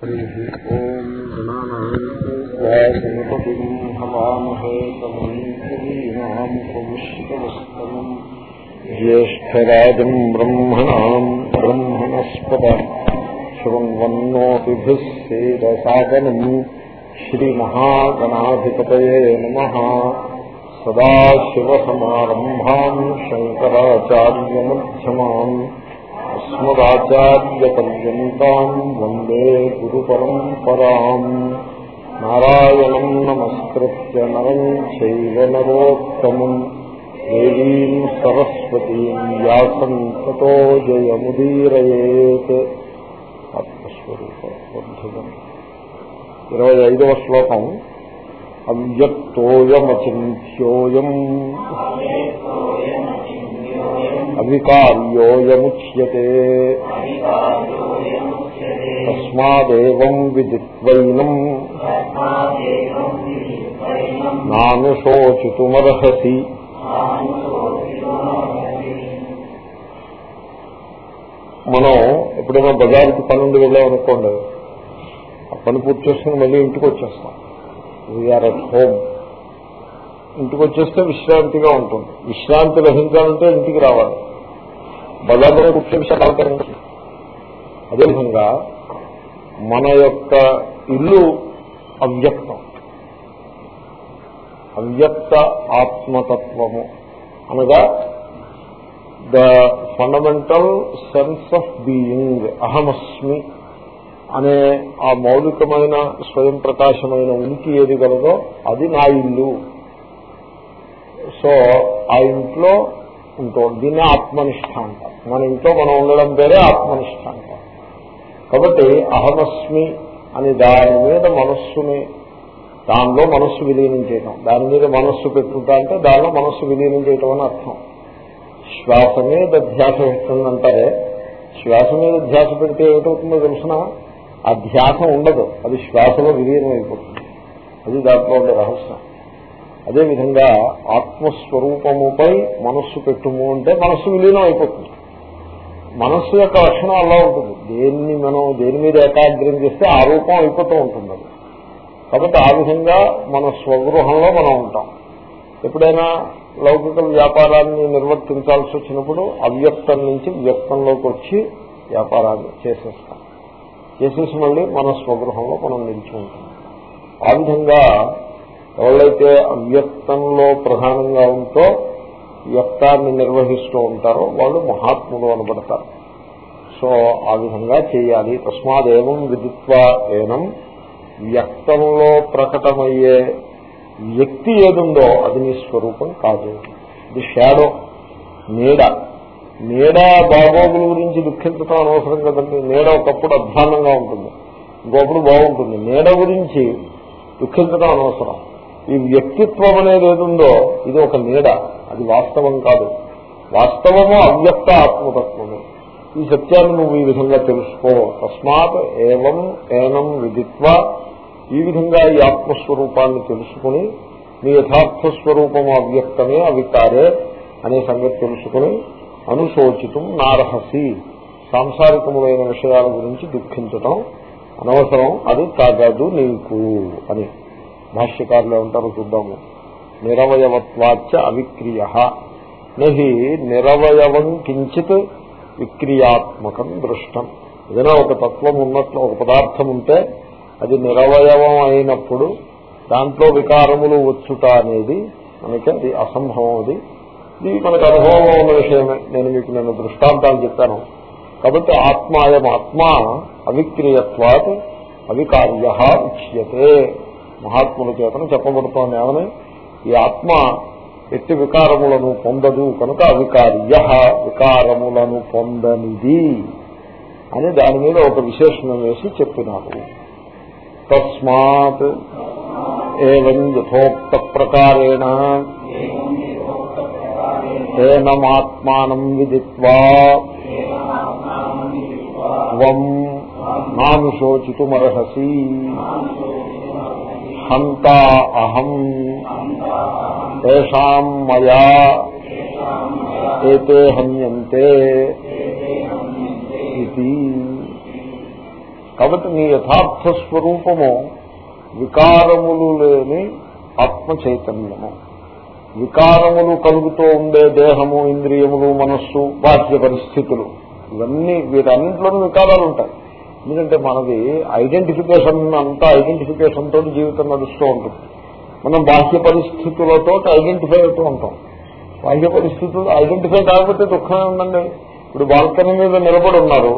हरिः ओम् गणानाम् हवामहे कवीनाम् पुष्टवस्तमम् ज्येष्ठराजम् ब्रह्मणाम् ब्रह्मणस्पद शृण्वन्नोतिभिः सेदसादनम् श्रीमहागणाधिपतये नमः सदाशिवसमारम्भाम् शङ्कराचार्यमध्यमाम् अस्मदाचार्यपर्यन्ताम् वन्दे गुरुपरम्पराम् नारायणम् नमस्कृत्य नरम् चैव नरोत्तमम् देवीम् सरस्वतीम् व्यासम् ततो जयमुदीरयेत् ఆత్మస్వరూపం ఇరవై ఐదవ శ్లోకం అవ్యక్తోయమచింత్యోయం అవికార్యోయముచ్యతే. తస్మాదేవం విదిత్వైనం. నాను శోచితుమర్హసి. మనం ఎప్పుడైనా బజార్కి పన్నెండు వెళ్ళామనుకోండి పని పూర్తి చేసుకుని మళ్ళీ ఇంటికి వచ్చేస్తాం వీఆర్ అట్ హోమ్ ఇంటికి వచ్చేస్తే విశ్రాంతిగా ఉంటుంది. విశ్రాంతి లభించాలంటే ఇంటికి రావాలి. బజార్లో కూర్చొని విషయాలు అదేవిధంగా మన యొక్క ఇల్లు అవ్యక్తం. అవ్యక్త ఆత్మతత్వము. అనగా the fundamental sense of being అహమస్మి అనే ఆ మౌలికమైన స్వయం ప్రకాశమైన ఉనికి ఏది కలదో అది నా ఇల్లు. సో ఆ ఇంట్లో ఉంటాం. దీన్ని ఆత్మనిష్ట అంటాం. మన ఇంట్లో మనం ఉండడం పేరే ఆత్మనిష్ట అంటాం. కాబట్టి అహమస్మి అని దాని మీద మనస్సుని దానిలో మనస్సు విలీనం చేయటం. దాని మీద మనస్సు పెట్టుకుంటా అంటే దానిలో మనస్సు విలీనం చేయటం అని అర్థం. శ్వాస మీద ధ్యాస పెట్టిందంటారే శ్వాస మీద ధ్యాస పెడితే ఏమిటవుతుందో తెలిసిన? ఆ ధ్యాస ఉండదు. అది శ్వాసలో విలీనం అయిపోతుంది అది దాంట్లో ఉండే రహస్యం. అదేవిధంగా ఆత్మస్వరూపముపై మనస్సు పెట్టుము అంటే మనస్సు విలీనం అయిపోతుంది. మనస్సు యొక్క లక్షణం అలా ఉంటుంది. దేన్ని మనం దేని మీద ఏకాగ్రం చేస్తే ఆ రూపం అయిపోతూ ఉంటుంది అది. కాబట్టి ఆ విధంగా మన స్వగృహంలో మనం ఉంటాం. ఎప్పుడైనా లౌకిక వ్యాపారాన్ని నిర్వర్తించాల్సి వచ్చినప్పుడు అవ్యక్తం నుంచి వ్యక్తంలోకి వచ్చి వ్యాపారాన్ని చేసేస్తాం. చేసేసి మళ్ళీ మన స్వగృహంలో మనం నిలిచి ఉంటాం. ఆ విధంగా ఎవరైతే అవ్యక్తంలో ప్రధానంగా ఉంటో వ్యక్తాన్ని నిర్వహిస్తూ ఉంటారో వాళ్ళు మహాత్ములు అనబడతారు. సో ఆ విధంగా చేయాలి. తస్మాదేవం విదిత్వ ఏనం. వ్యక్తంలో ప్రకటమయ్యే వ్యక్తి ఏదుందో అది నీ స్వరూపం కాదు. ఇది షాడో నీడ. నీడ బాగోగుల గురించి దుఃఖించడం అనవసరం కదండి. నీడ ఒకప్పుడు అధ్వానంగా ఉంటుంది. ఇంకొకప్పుడు బాగుంటుంది. నీడ గురించి దుఃఖించడం అనవసరం. ఈ వ్యక్తిత్వం అనేది ఏదుందో ఇది ఒక నీడ. అది వాస్తవం కాదు. వాస్తవము అవ్యక్త ఆత్మతత్వము. ఈ సత్యాన్ని నువ్వు ఈ విధంగా తెలుసుకో. తస్మాత్ ఏవం ఏనం విదిత్వ. ఈ విధంగా ఈ ఆత్మస్వరూపాన్ని తెలుసుకుని నీ యథార్థ స్వరూపము అవ్యక్తమే అవికారే అనే సంగతి తెలుసుకుని అనుశోచితం నారహసి. సాంసారికములైన విషయాల గురించి దుఃఖించటం అనవసరం అది తగదు నీకు అని. భాష్యకారులు ఏమంటారో చూద్దాము. నిరవయవత్వాచ అవిక్రియ. నహి నిరవయవం కించిత్ విక్రియాత్మకం దృష్టం. ఏదైనా ఒక తత్వం ఉన్నట్లు ఒక పదార్థం ఉంటే అది నిరవయవం అయినప్పుడు దాంట్లో వికారములు వచ్చుట అనేది మనకి అది అసంభవం అది. ఇది మనకు అనుభవంలో ఉన్న విషయమే. నేను మీకు నేను దృష్టాంతాలు చెప్పాను. కాబట్టి ఆత్మాయం ఆత్మ అవిక్రియత్వాత్ అవికార్య ఉచ్యతే. మహాత్ముల చేతన చెప్పబడుతోంది ఏమని? ఈ ఆత్మ ఎట్టి వికారములను పొందదు కనుక అవికార్య వికారములను పొందనిది అని దాని మీద ఒక విశేషణం వేసి చెప్పినారు. తస్మాత్ ఏం యథోక్త ప్రకారేణ ఏనమాత్మానం విదిత్వా త్వం నానుశోచితుమర్హసి హంత అహం తేషాం మయా ఏతే హన్యంతే ఇది. కాబట్టి నీ యథార్థ స్వరూపము వికారములు లేని ఆత్మ చైతన్యము వికారములు కలుగుతూ ఉండే దేహము ఇంద్రియములు మనస్సు బాహ్య పరిస్థితులు ఇవన్నీ వీటన్నింటిలోనూ వికారాలు ఉంటాయి ఎందుకంటే మనది ఐడెంటిఫికేషన్ అంతా ఐడెంటిఫికేషన్ తోటి జీవితం నడుస్తూ ఉంటుంది. మనం బాహ్య పరిస్థితులతో ఐడెంటిఫై అవుతూ ఉంటాం. బాహ్య పరిస్థితులు ఐడెంటిఫై కాకపోతే దుఃఖమే ఉందండి ఇప్పుడు బాల్కనీ మీద నిలబడి ఉన్నారు.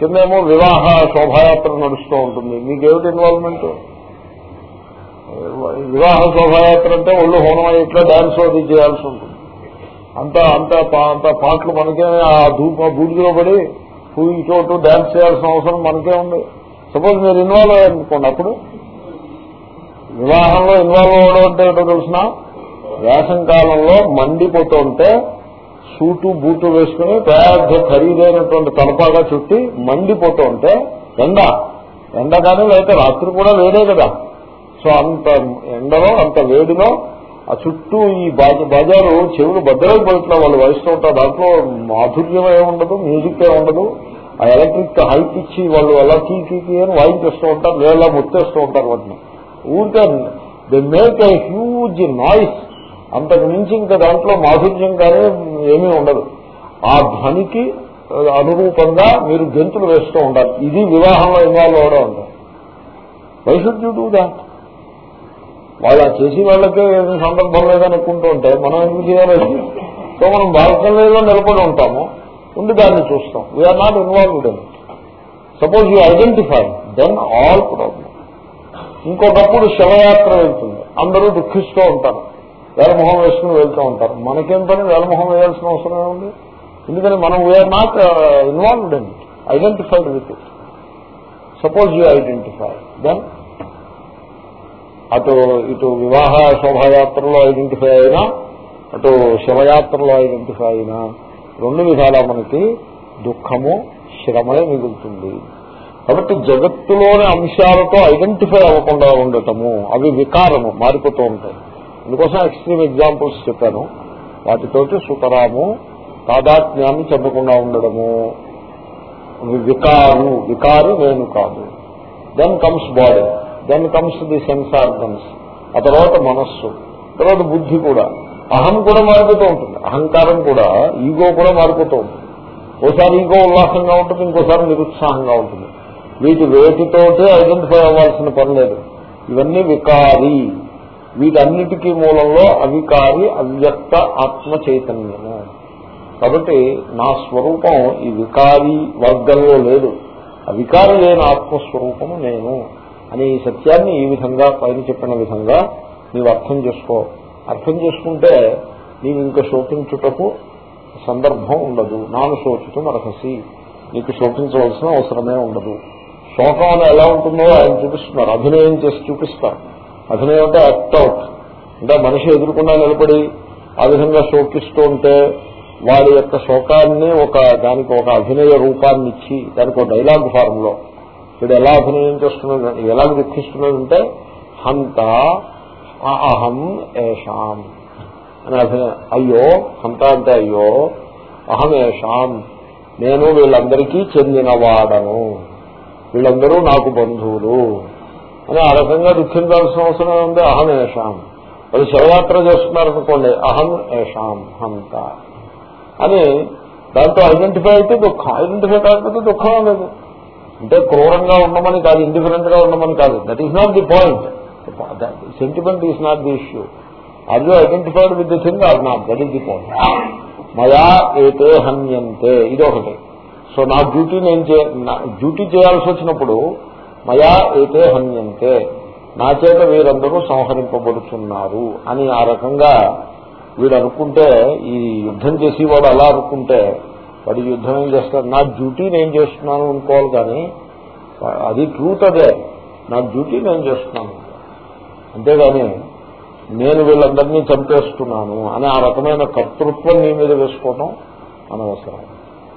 కిందేమో వివాహ శోభాయాత్ర నడుస్తూ ఉంటుంది. మీకేమిటి ఇన్వాల్వ్మెంట్ వివాహ శోభాయాత్ర అంటే ఒళ్ళు హోనం ఇట్లా డాన్స్ అది చేయాల్సి ఉంటుంది. అంత అంత అంత పాటలు మనకే ఆ ధూప బూడిదలో పడి పూజ చోటు డాన్స్ చేయాల్సిన అవసరం మనకే ఉంది. సపోజ్ మీరు ఇన్వాల్వ్ అయ్యారనుకోండి అప్పుడు వివాహంలో ఇన్వాల్వ్ అవ్వడం అంటే ఏంటో తెలిసిన? వేసం కాలంలో మండిపోతుంటే సూటు బూటు వేసుకుని పెద్ద ఖరీదైనటువంటి తలపాగా చుట్టి మండిపోతూ ఉంటే ఎండ. ఎండ కానీ లేకపోతే రాత్రి కూడా వేరే కదా. సో అంత ఎండలో అంత వేడిలో ఆ చుట్టూ ఈ బజారు చెవులు బద్దలైపోయిట్లా వాళ్ళు వయసులో ఉంటారు. దాంట్లో మాధుర్యం ఉండదు మ్యూజిక్ ఏముండదు. ఉండదు ఆ ఎలక్ట్రిక్ హైప్ ఇచ్చి వాళ్ళు అలా కీ కీ కీ అని వాయించేస్తూ ఉంటారు లేదా ముత్తేస్తూ ఉంటారు వాటిని. ఊరికే they make a huge noise అంతకు మించి ఇంకా దాంట్లో మాధుర్యం కానీ ఏమీ ఉండదు. ఆ ధ్వనికి అనురూపంగా మీరు గెంతులు వేస్తూ ఉండాలి. ఇది వివాహంలో ఇన్వాల్వ్ అవడం అంటే వైశుద్ధ్యుడు దాంట్లో వాళ్ళు ఆ దాట్ చేసి వాళ్ళకే ఏమి సందర్భం లేదనుకుంటూ ఉంటే మనం ఎందుకు చేయాలి? సో మనం బాల్కనీలో నిలబడి ఉంటాము ఉండి దాన్ని చూస్తాం. We are not involved in suppose you identify then all problem ఇంకొకప్పుడు శవయాత్ర వెళ్తుంది. అందరూ దుఃఖిస్తూ ఉంటారు. వేలమొహం వేసుకుని వెళ్తూ ఉంటారు. మనకేం పని? వేలమొహం వేయాల్సిన అవసరం ఏముంది? ఎందుకని మనం we are not involved in identified with it suppose you identify then అటు ఇటు వివాహ శోభాయాత్రలో ఐడెంటిఫై అయినా అటు శివయాత్రలో ఐడెంటిఫై అయినా రెండు విధాల మనకి దుఃఖము శ్రమే మిగులుతుంది. కాబట్టి జగత్తులోని అంశాలతో ఐడెంటిఫై అవ్వకుండా ఉండటము అవి వికారము మారిపోతూ ఉంటాయి. అందుకోసం ఎక్స్ట్రీమ్ ఎగ్జాంపుల్స్ చెప్పాను. వాటితోటి సుతరాము తాదాత్మ్యాన్ని చెప్పకుండా ఉండడము. వికారు వికారి నేను కాదు. Then comes body then comes the sense organs ఆ తర్వాత మనస్సు. తర్వాత బుద్ధి కూడా. అహం కూడా మారిపోతూ ఉంటుంది. అహంకారం కూడా ఈగో కూడా మారిపోతూ ఉంటుంది. ఓసారి ఈగో ఉల్లాసంగా ఉంటుంది ఇంకోసారి నిరుత్సాహంగా ఉంటుంది. వీటి వేటితోటే ఐడెంటిఫై అవ్వాల్సిన పని లేదు. ఇవన్నీ వికారి. వీటన్నిటికీ మూలంలో అవికారి అవ్యక్త ఆత్మ చైతన్యము. కాబట్టి నా స్వరూపం ఈ వికారి వర్గంలో లేదు. అవికారి లేని ఆత్మస్వరూపము నేను. అని ఈ సత్యాన్ని ఈ విధంగా పైన చెప్పిన విధంగా నీవు అర్థం చేసుకో. అర్థం చేసుకుంటే నీవు ఇంకా శోకించుటకు సందర్భం ఉండదు. నాను శోచితం అర్హసి. నీకు శోకించవలసిన అవసరమే ఉండదు. శోకం అని ఎలా ఉంటుందో ఆయన చూపిస్తున్నారు. అభినయం చేసి చూపిస్తారు. అభినయం అంటే అవుట్. అంటే మనిషి ఎదుర్కొన్నా నిలబడి ఆ విధంగా శోకిస్తూ ఉంటే వాడి యొక్క శోకాన్ని ఒక దానికి ఒక అభినయ రూపాన్ని ఇచ్చి దానికి ఒక డైలాగ్ ఫారంలో వీడు ఎలా అభినయం చేస్తున్నాడు ఎలా దుఃఖిస్తున్నాడంటే హంత అహం ఏషాం అని అభినయం. అయ్యో హంత అంటే అయ్యో అహం ఏషాం. నేను వీళ్ళందరికీ చెందినవాడను. వీళ్ళందరూ నాకు బంధువులు అని ఆ రకంగా దుఃఖించాల్సిన అవసరం ఉంది అహం ఏషాం. వాళ్ళు శివయాత్ర చేస్తున్నారనుకోండి అహం ఏషాం హంత అని దాంతో ఐడెంటిఫై అయితే దుఃఖం. ఐడెంటిఫై కాకపోతే దుఃఖం లేదు అంటే క్రూరంగా ఉండమని కాదు ఇండిఫరెంట్గా ఉండమని కాదు. That is not the point sentiment is not the issue are you identified with the thing are not that is the point మయా ఏతే హన్యంతే ఇది ఒకటి. సో నా డ్యూటీ నేను చే డ్యూటీ చేయాల్సి వచ్చినప్పుడు మయా ఏతే హన్యంతే నా చేత వీరందరూ సంహరింపబడుతున్నారు అని ఆ రకంగా వీడు అనుకుంటే ఈ యుద్ధం చేసేవాడు అలా అనుకుంటే వాడు యుద్ధం ఏం చేస్తాడు నా డ్యూటీ నేను చేస్తున్నాను అనుకోవాలి కానీ అది ట్రూత్ అదే. నా డ్యూటీ నేను చేస్తున్నాను. అంతేగాని నేను వీళ్ళందరినీ చంపేస్తున్నాను అని ఆ రకమైన కర్తృత్వం నీ మీద వేసుకోవటం అనవసరం.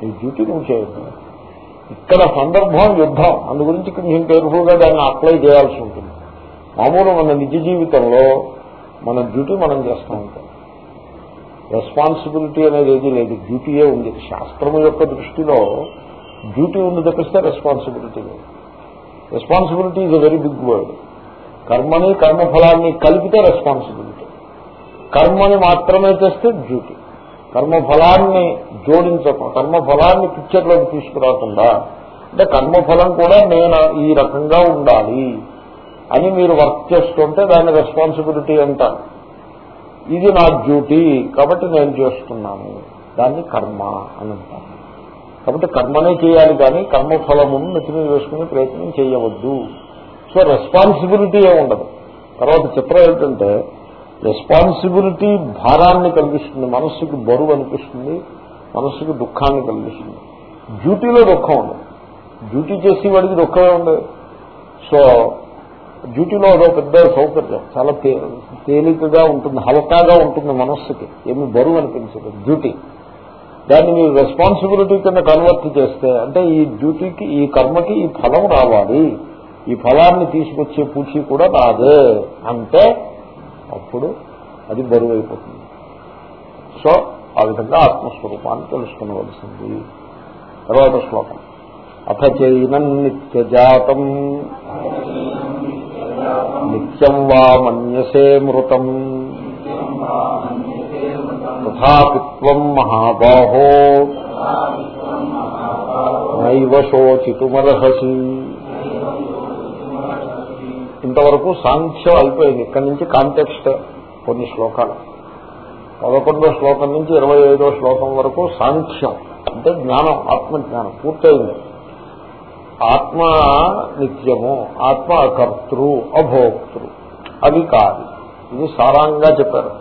నీ డ్యూటీ నువ్వు చేయొద్దు. ఇక్కడ సందర్భం యుద్ధం. అందు గురించి కొంచెం కేర్ఫుల్గా దాన్ని అప్లై చేయాల్సి ఉంటుంది. మామూలు మన నిజ జీవితంలో మన డ్యూటీ మనం చేస్తూ ఉంటాం. రెస్పాన్సిబిలిటీ అనేది ఏది లేదు. డ్యూటీయే ఉంది. శాస్త్రము యొక్క దృష్టిలో డ్యూటీ ఉంది తప్పిస్తే రెస్పాన్సిబిలిటీ లేదు. Responsibility is a very big word కర్మని కర్మఫలాన్ని కలిపితే రెస్పాన్సిబిలిటీ. కర్మని మాత్రమే చేస్తే డ్యూటీ. కర్మఫలాన్ని జోడించకుండా కర్మఫలాన్ని పిక్చర్లోకి తీసుకురాకుండా అంటే కర్మఫలం కూడా నేను ఈ రకంగా ఉండాలి అని మీరు వర్క్ చేస్తుంటే దాన్ని రెస్పాన్సిబిలిటీ అంటారు. ఇది నా డ్యూటీ కాబట్టి నేను చేస్తున్నాను. దాన్ని కర్మ అని కాబట్టి కర్మనే చేయాలి కానీ కర్మఫలమును నెత్తిమీద వేసుకునే ప్రయత్నం చేయవద్దు. సో రెస్పాన్సిబిలిటీ ఏ ఉండదు. తర్వాత చిత్రం ఏంటంటే రెస్పాన్సిబిలిటీ భారాన్ని కలిగిస్తుంది మనస్సుకి బరువు అనిపిస్తుంది మనస్సుకి దుఃఖాన్ని కలిగిస్తుంది. డ్యూటీలో దుఃఖం ఉండదు. డ్యూటీ చేసి వాడికి దుఃఖమే ఉండదు. సో డ్యూటీలో అదో పెద్ద సౌకర్యం. చాలా తేలికగా ఉంటుంది హలకాగా ఉంటుంది మనస్సుకి. ఏమి బరువు అనిపించదు. డ్యూటీ. దాన్ని మీరు రెస్పాన్సిబిలిటీ కింద కన్వర్ట్ చేస్తే అంటే ఈ డ్యూటీకి ఈ కర్మకి ఈ ఫలం రావాలి. ఈ ఫలాన్ని తీసుకొచ్చే పూచి కూడా రాదే. అంటే అప్పుడు అది బరువు అయిపోతుంది సో ఆ విధంగా ఆత్మస్వరూపాన్ని తెలుసుకునవలసింది తర్వాత శ్లోకం. అథ చైనం నిత్యజాతం నిత్యం వా మన్యసే మృతం. తథాపిత్వం మహాబాహో. నైవ శోచితుమర్హసి. ఇంతవరకు సాంఖ్యం అయిపోయింది. ఇక్కడి నుంచి కాంటెక్స్ట్ కొన్ని శ్లోకాలు. పదకొండో శ్లోకం నుంచి ఇరవై ఐదో శ్లోకం వరకు సాంఖ్యం. అంటే జ్ఞానం ఆత్మజ్ఞానం పూర్తయింది. ఆత్మ నిత్యము ఆత్మ కర్తృ అభోక్తృ. అవి కాదు. ఇది సారాంగా చెప్పారు.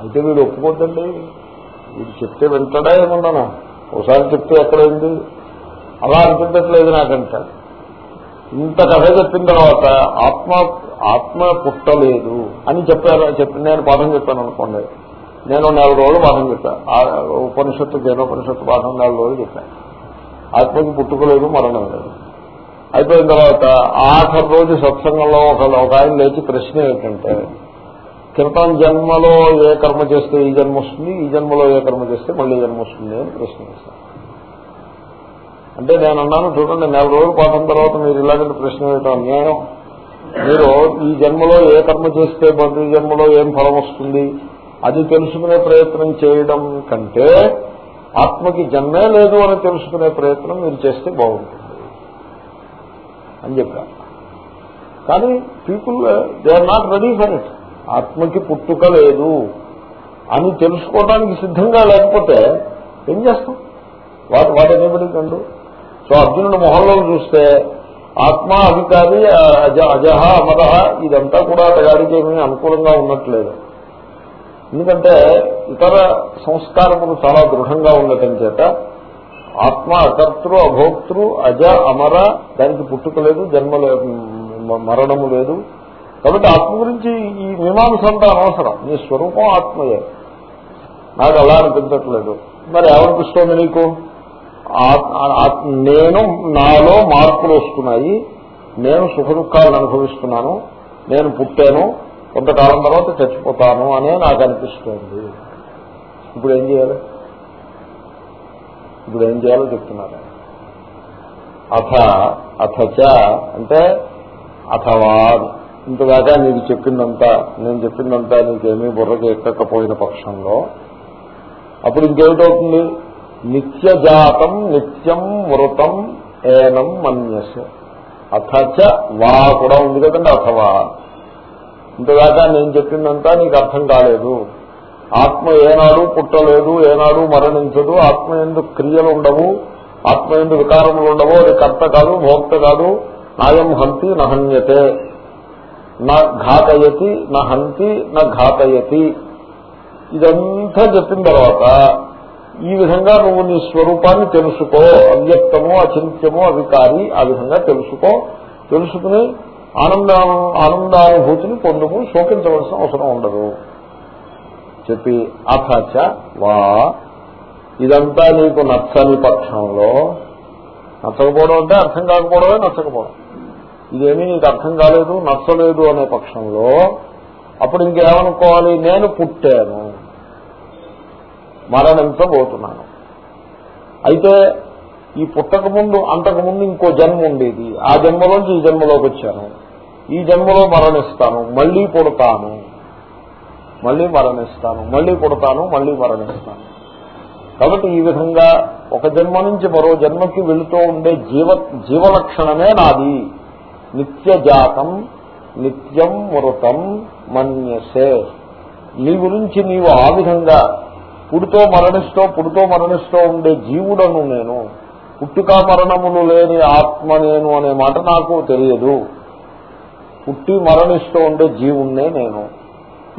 అయితే వీడు ఒప్పుకోద్దండి. వీడు చెప్తే వింటాడా ఏమన్నాను? ఒకసారి చెప్తే ఎక్కడైంది? అలా అనిపించట్లేదు నాకంటాడు ఇంత కథ చెప్పిన తర్వాత ఆత్మ ఆత్మ పుట్టలేదు అని చెప్పారు చెప్పి నేను పాఠం చెప్పాను అనుకోండి. నేను నెల రోజులు పాఠం చెప్పాను ఉపనిషత్తు జనోపనిషత్తు పాఠం నెల రోజులు చెప్పాను ఆత్మకి పుట్టుకలేదు మరణం లేదు. అయిపోయిన తర్వాత ఆఖరి రోజు సత్సంగంలో ఒక ఒక ఆయన లేచి ప్రశ్న ఏంటంటే క్రితం జన్మలో ఏ కర్మ చేస్తే ఈ జన్మ వస్తుంది ఈ జన్మలో ఏ కర్మ చేస్తే మళ్ళీ జన్మ వస్తుంది అని ప్రశ్న అంటే నేను అన్నాను చూడండి నెల రోజులు పాఠం తర్వాత మీరు ఇలాంటి ప్రశ్న వేయటం అన్యాయం. మీరు ఈ జన్మలో ఏ కర్మ చేస్తే మొదటి జన్మలో ఏం ఫలం వస్తుంది అది తెలుసుకునే ప్రయత్నం చేయడం కంటే ఆత్మకి జన్మే లేదు అని తెలుసుకునే ప్రయత్నం మీరు చేస్తే బాగుంటుంది అని చెప్పారు. కానీ people they are not ready for it ఆత్మకి పుట్టుక లేదు అని తెలుసుకోవడానికి సిద్ధంగా లేకపోతే ఏం చేస్తాం? వాటి వాటి ఎనిబడి సో అర్జునుడు మొహంలో చూస్తే ఆత్మ అధికారి అజ అజహ అమరహ ఇదంతా కూడా అతగాడికి ఏమీ అనుకూలంగా ఉన్నట్లేదు. ఎందుకంటే ఇతర సంస్కారములు చాలా దృఢంగా ఉండటం చేత ఆత్మ అకర్తృ అభోక్తృ అజ అమర దానికి పుట్టుక లేదు జన్మ మరణము లేదు. కాబట్టి ఆత్మ గురించి ఈ మీమాంస అంతా అనవసరం. నీ స్వరూపం ఆత్మయే. నాకు అలా అనిపించట్లేదు. మరి ఏమనిపిస్తోంది నీకు? నేను నాలో మార్పులు వస్తున్నాయి. నేను సుఖ దుఃఖాలను అనుభవిస్తున్నాను. నేను పుట్టాను. కొంతకాలం తర్వాత చచ్చిపోతాను అనే నాకు అనిపిస్తోంది. ఇప్పుడు ఏం చేయాలి? ఇప్పుడు ఏం చేయాలో చెప్తున్నారు. అథ అథచ అంటే అథవా. ఇంతదాకా నీకు చెప్పిందంతా నేను చెప్పిందంతా నీకేమీ బుర్రకి ఎక్కకపోయిన పక్షంలో. అప్పుడు ఇంకేమిటవుతుంది? నిత్యజాతం నిత్యం మృతం ఏనం మన్యస్. అథచ వా కూడా ఉంది కదండి అథవా ఇంతదాకా నేను చెప్పిందంతా నీకు అర్థం కాలేదు. ఆత్మ ఏనాడు పుట్టలేదు ఏనాడు మరణించదు. ఆత్మ ఎందుకు క్రియలు ఉండవు ఆత్మ ఎందు వికారములు ఉండవు. అది కర్త కాదు భోక్త కాదు. నాయం హంతి నహన్యతే నా ఘాతయతి నా హంతి నా ఘాతయతి. ఇదంతా చెప్పిన తర్వాత ఈ విధంగా నువ్వు నీ స్వరూపాన్ని తెలుసుకో. అవ్యక్తము అచింత్యము అవికారి ఆ విధంగా తెలుసుకో. తెలుసుకుని ఆనంద ఆనందానుభూతిని పొందుము శోకించవలసిన అవసరం ఉండదు. చెప్పి అథచ వా. ఇదంతా నీకు నచ్చని పక్షంలో నచ్చకపోవడం అంటే అర్థం కాకపోవడమే నచ్చకపోవడం. ఇదేమీ నీకు అర్థం కాలేదు నచ్చలేదు అనే పక్షంలో అప్పుడు ఇంకేమనుకోవాలి? నేను పుట్టాను. మరణించబోతున్నాను. అయితే ఈ పుట్టకముందు ముందు అంతకు ముందు ఇంకో జన్మ ఉండేది. ఆ జన్మలోంచి ఈ జన్మలోకి వచ్చాను. ఈ జన్మలో మరణిస్తాను మళ్ళీ పుడతాను. మళ్ళీ మరణిస్తాను మళ్ళీ పుడతాను మళ్ళీ మరణిస్తాను. కాబట్టి ఈ విధంగా ఒక జన్మ నుంచి మరో జన్మకి వెళుతూ ఉండే జీవ జీవలక్షణమే నాది. నిత్యజాతం నిత్యం మృతం మన్యసే. నీ గురించి నీవు ఆ విధంగా పుడుతో మరణిస్తూ పుడుతో మరణిస్తూ ఉండే జీవుడను నేను. పుట్టుక మరణములు లేని ఆత్మ నేను అనే మాట నాకు తెలియదు. పుట్టి మరణిస్తూ ఉండే జీవుణ్ణే నేను.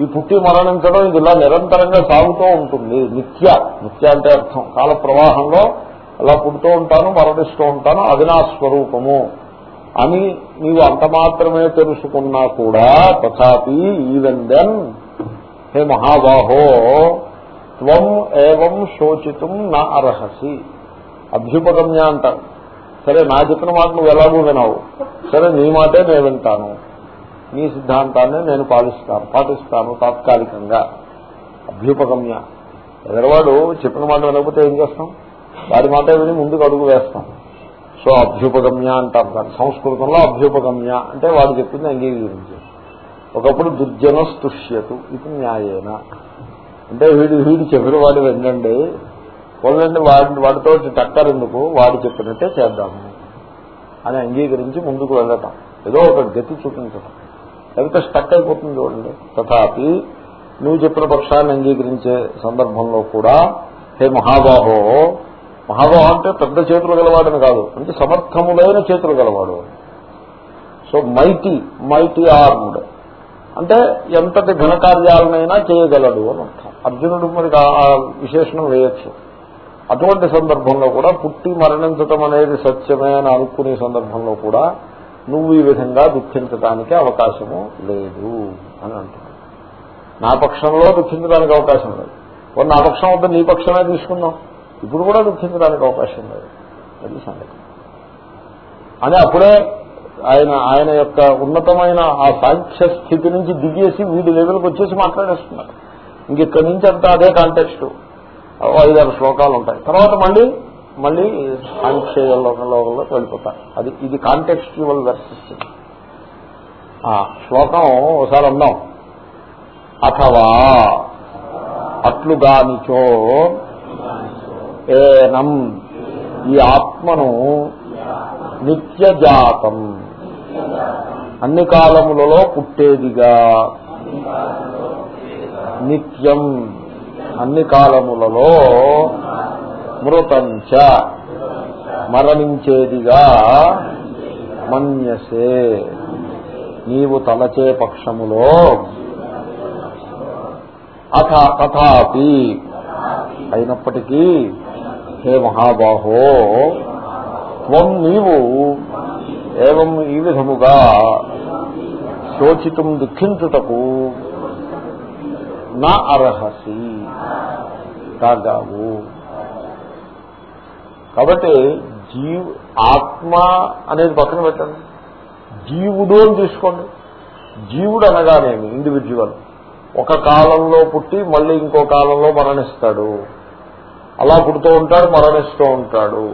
ఈ పుట్టి మరణించడం ఇది ఇలా నిరంతరంగా సాగుతూ ఉంటుంది. నిత్య. నిత్య అంటే అర్థం. కాల ప్రవాహంలో అలా పుడుతూ ఉంటాను మరణిస్తూ ఉంటాను అది నా స్వరూపము అని నీవు అంత మాత్రమే తెలుసుకున్నా కూడా తథాపి ఈవెన్ దెన్ హే మహాబాహో త్వం ఏవం శోచితం నా అర్హసి. అభ్యుపగమ్య అంటారు. సరే నా చెప్పిన మాట నువ్వు ఎలాగూ వినావు. సరే నీ మాటే నేను వింటాను. మీ సిద్ధాంతాన్ని నేను పాలిస్తాను పాటిస్తాను తాత్కాలికంగా. అభ్యుపగమ్య. ఎదరవాడు చెప్పిన మాట వినకపోతే ఏం చేస్తాం? వారి మాట విని ముందుకు అడుగు వేస్తాం. సో అభ్యుపగమ్య అంటారు దాన్ని. సంస్కృతంలో అభ్యుపగమ్య అంటే వాడు చెప్పింది అంగీకరించి. ఒకప్పుడు దుర్జనస్తుష్యతు ఇది న్యాయేన? అంటే వీడు వీడు చెప్పిన వాడు వెళ్ళండి వాళ్ళండి వాడి వాడితో టక్కర్ ఎందుకు వాడు చెప్పినట్టే చేద్దాము అని అంగీకరించి ముందుకు వెళ్ళటం. ఏదో ఒక గతి చూపించటం. లేకపోతే స్టక్ అయిపోతుంది చూడండి. తథాపి నువ్వు చెప్పిన పక్షాన్ని అంగీకరించే సందర్భంలో కూడా హే మహాబాహో మహాబాహో అంటే పెద్ద చేతులు గలవాడని కాదు అంటే సమర్థములైన చేతులు గలవాడు. సో మైటీ మైటీ ఆర్మ్డ్ అంటే ఎంతటి ఘనకార్యాలనైనా చేయగలడు అని అర్థం. అర్జునుడు మరి ఆ విశేషణం వేయచ్చు. అటువంటి సందర్భంలో కూడా పుట్టి మరణించటం అనేది సత్యమే అని అనుకునే సందర్భంలో కూడా నువ్వు ఈ విధంగా దుఃఖించడానికి అవకాశము లేదు అని అంటున్నాడు. నా పక్షంలో దుఃఖించడానికి అవకాశం లేదు. నా పక్షం వద్ద నీ పక్షమే తీసుకుందాం. ఇప్పుడు కూడా దుఃఖించడానికి అవకాశం లేదు. అది సంగతి. అని అప్పుడే ఆయన ఆయన యొక్క ఉన్నతమైన ఆ సాంఖ్య స్థితి నుంచి దిగేసి వీడి లెవెల్కి వచ్చేసి మాట్లాడేస్తున్నారు ఇంక ఇక్కడి నుంచి అంతా అదే కాంటెక్స్ట్ ఐదారు శ్లోకాలు ఉంటాయి. తర్వాత మళ్ళీ మళ్ళీ సాంఖ్య లోకంలో వెళ్ళిపోతారు అది ఇది కాంటెక్స్చువల్ ఆ శ్లోకం ఒకసారి అన్నాం అథవా అట్లుగానిచో ఏనం ఈ ఆత్మను నిత్యజాతం. అన్ని కాలములలో పుట్టేదిగా. నిత్యం అన్ని కాలములలో మృతంచ మరణించేదిగా మన్యసే. నీవు తలచే పక్షములో. అథ తథాపి. అయినప్పటికీ హే మహాబాహో త్వం నీవు ఏవం ఈ విధముగా శోచితం దుఃఖించుటకు నా అర్హసి. కాగావు కాబట్టి జీవ్ ఆత్మ అనేది పక్కన పెట్టండి. జీవుడు అని తీసుకోండి. జీవుడు అనగానేమి? ఇండివిజువల్ ఒక కాలంలో పుట్టి మళ్ళీ ఇంకో కాలంలో మరణిస్తాడు. అలా పుడుతూ ఉంటాడు మరణిస్తూ ఉంటాడు.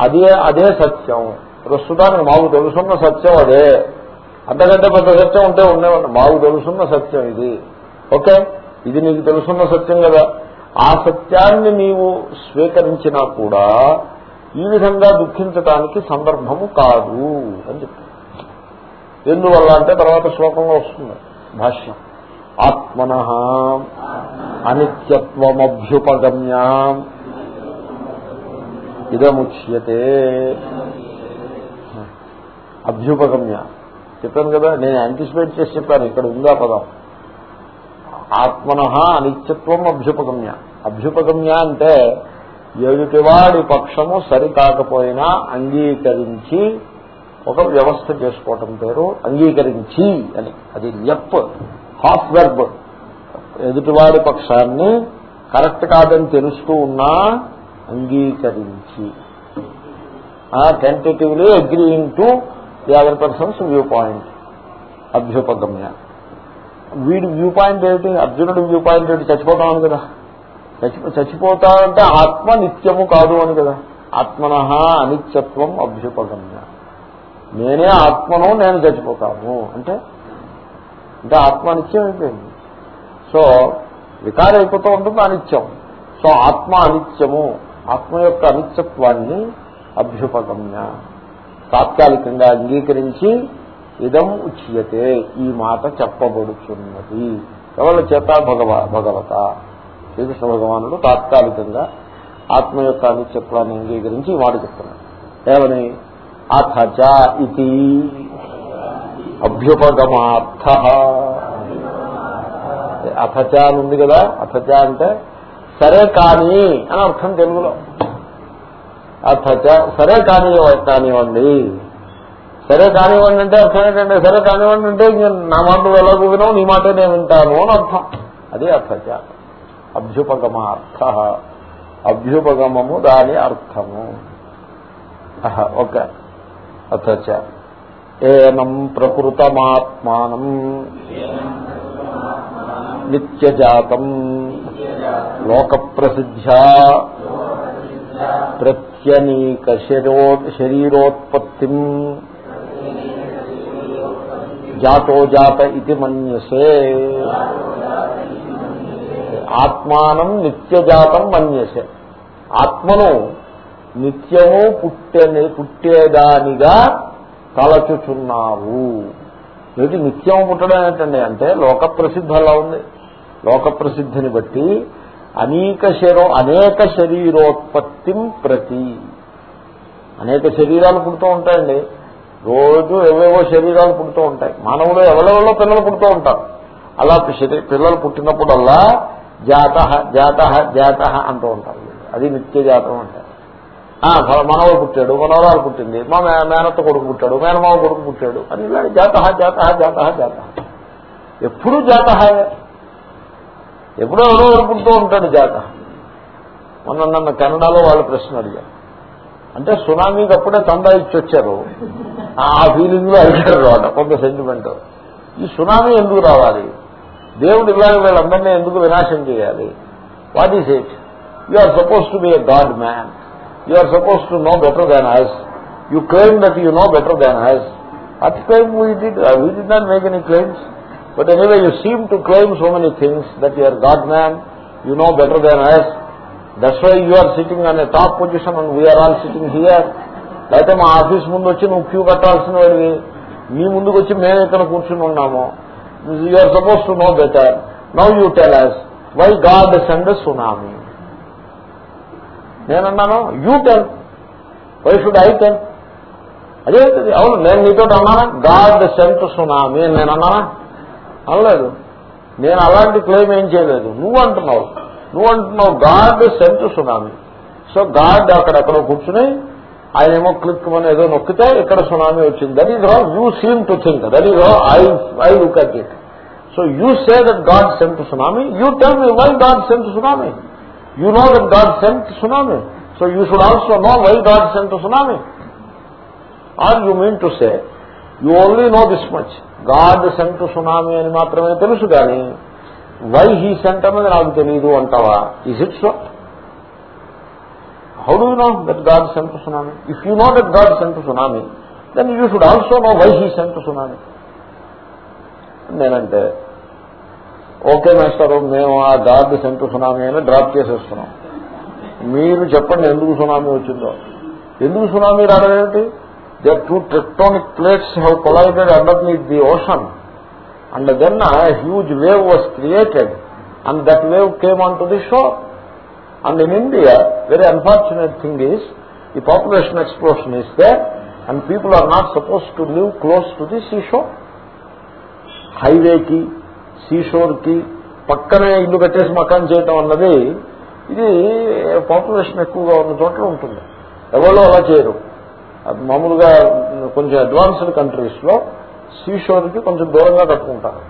అదే అదే సత్యం. ప్రస్తుతానికి మాకు తెలుసున్న సత్యం అదే. అంతకంటే పెద్ద సత్యం ఉంటే ఉండేవాడి మాకు తెలుసున్న సత్యం ఇది. ఓకే? ఇది నీకు తెలుసున్న సత్యం కదా. ఆ సత్యాన్ని నీవు స్వీకరించినా కూడా ఈ విధంగా దుఃఖించటానికి సందర్భము కాదు అని చెప్తాను ఎందువల్ల అంటే తర్వాత శ్లోకంలో వస్తుంది భాష్యం. ఆత్మన అనిత్యత్వమభ్యుపగమ్య ఇదముచ్యతే. అభ్యుపగమ్య. చెప్పాను కదా నేను యాంటిసిపేట్ చేసి చెప్పాను ఇక్కడ ఉందా పదం. ఆత్మన అనిత్యత్వం అభ్యుపగమ్య. అభ్యుపగమ్య అంటే ఎదుటివాడి పక్షము సరికాకపోయినా అంగీకరించి ఒక వ్యవస్థ చేసుకోవటం పేరు అంగీకరించి అని. అది ఎప్ హాఫ్ వెర్బ్. ఎదుటివాడి పక్షాన్ని కరెక్ట్ కాదని తెలుస్తూ ఉన్నా అంగీకరించి. Tentatively agreeing to the other person's viewpoint అభ్యుపగమ్య. వీడి వ్యూ పాయింట్ ఏమిటి? అర్జునుడి వ్యూ పాయింట్ ఏమిటి? చచ్చిపోతామని కదా. చచ్చిపోతాడంటే ఆత్మ నిత్యము కాదు అని కదా. ఆత్మన అనిత్యత్వం అభ్యుపగమ్య. నేనే ఆత్మను నేను చచ్చిపోతాను అంటే అంటే ఆత్మ నిత్యం అయిపోయింది. సో వికారం అయిపోతూ ఉంటుంది అనిత్యం. సో ఆత్మ అనిత్యము. ఆత్మ యొక్క అనిత్యత్వాన్ని అభ్యుపగమ్య. తాత్కాలికంగా అంగీకరించి ఇదం ఉచ్యతే ఈ మాట చెప్పబడుచున్నది. ఎవరి చేత? భగవ భగవత. శ్రీకృష్ణ భగవానుడు తాత్కాలికంగా ఆత్మ యొక్క అనిత్యత్వాన్ని అంగీకరించి మాట చెప్తున్నాడు. ఏమని? అథచ ఇది అభ్యుపగమార్థ. అథచ అని ఉంది కదా అథచ అంటే సరే కానీ అని అర్థం తెలుగులో. అథచ సరే కానీ కానివ్వండి. సరే కానివ్వండి అంటే అర్థం ఏంటంటే సరే కానివ్వండి అంటే నా మాట ఎలా వినవు నీ మాటే నేను వింటాను అని అర్థం. అదే అర్థచ అభ్యుపగమార్థ. అభ్యుపగమము దాని అర్థము. ఓకే. అథచ ఏనం ప్రకృతమాత్మానం. నిత్యజాతం. లోక ప్రసిద్ధ్యా ప్రత్యనీక శరీరోత్పత్తి. జాతో జాత ఇది మన్యసే. ఆత్మానం నిత్యజాతం మన్యసే. ఆత్మను నిత్యము పుట్టెని పుట్టేదానిగా తలచుచున్నావు ఏమిటి నిత్యం పుట్టడం ఏంటండి అంటే లోక ప్రసిద్ధి అలా ఉంది. లోక ప్రసిద్ధిని బట్టి అనేక శరీరం అనేక శరీరోత్పత్తి ప్రతి. అనేక శరీరాలు పుడుతూ ఉంటాయండి. రోజు ఏవేవో శరీరాలు పుడుతూ ఉంటాయి. మానవులు ఎవరెవరో పిల్లలు పుడుతూ ఉంటారు. అలా పిల్లలు పుట్టినప్పుడల్లా జాత జాత జాత అంటూ ఉంటారు అది నిత్య జాతం అంటే. మనవడు పుట్టాడు మనవరాలు పుట్టింది మా మేనత్త కొడుకు పుట్టాడు మేనమావ కొడుకు పుట్టాడు అని ఇలా జాత జాత జాత జాత ఎప్పుడు జాత ఎప్పుడో ఎవరో పుడుతూ ఉంటాడు జాత మొన్న నన్ను కెనడాలో వాళ్ళు ప్రశ్న అడిగారు. అంటే సునామీకి అప్పుడే తందా ఇచ్చి వచ్చారు ఆ ఫీలింగ్లో అడిగారు అనమాట. కొంత సెంటిమెంట్ ఈ సునామీ ఎందుకు రావాలి? దేవుడు ఇలాగ వీళ్ళందరినీ ఎందుకు వినాశం చేయాలి? What is it you are supposed to be a godman you are supposed to know better than us you claim that you know better than us at claim we did we did not make any claims but anyway you seem to claim so many things that you are godman you know better than us that's why you are sitting అనే top position and we are all sitting here అయితే మా office ముందు వచ్చి నువ్వు queue కట్టాల్సిన వాడివి మీ ముందుకు వచ్చి మేము ఇక్కడ కూర్చుని ఉన్నాము. You are suppose to know better now you tell us why God send tsunami నేనన్నాను you tell why should I tell అదే అవును నేను నీతో అన్నానా? గాడ్ సెంట్ సునామీ అని నేను అన్నానా? అనలేదు. నేను అలాంటి క్లెయిమ్ ఏం చేయలేదు. నువ్వు అంటున్నావు. నువ్వు అంటున్నావు God sent tsunami so God అక్కడెక్కడో కూర్చుని ఆయన ఏమో క్లిక్ అని ఏదో నొక్కితే ఇక్కడ సునామీ వచ్చింది. That is how you seem to think that is how I I look at it so you say that God sent tsunami you tell me why God sent tsunami you know that God sent tsunami so you should also know why God sent tsunami are you mean to say you only know this much God sent tsunami అని మాత్రమే తెలుసు కానీ why he sent అన్నది నాకు తెలియదు అంటావా? Is it so how do you know that God sent tsunami if you know that God sent tsunami then you should also know why he sent tsunami నేనంటే okay మేస్తారు మేము ఆ God sent tsunami అని drop చేసేస్తున్నాం. మీరు చెప్పండి ఎందుకు tsunami వచ్చిందో. ఎందుకు tsunami రావాలేమిటి the two tectonic plates have collaborated under me the ocean and then huge wave was created and that wave came on to the shore And in India, very unfortunate thing is, the population explosion is there and people are not supposed to live close to the seashore. హైవేకి సీషోర్కి పక్కనే ఇల్లు కట్టేసి మకాన్ చేయటం అన్నది ఇది population ఎక్కువగా ఉన్న చోట్ల ఉంటుంది ఎవరో అలా చేయరు మామూలుగా కొంచెం అడ్వాన్స్డ్ కంట్రీస్లో సీషోర్కి కొంచెం దూరంగా కట్టుకుంటారు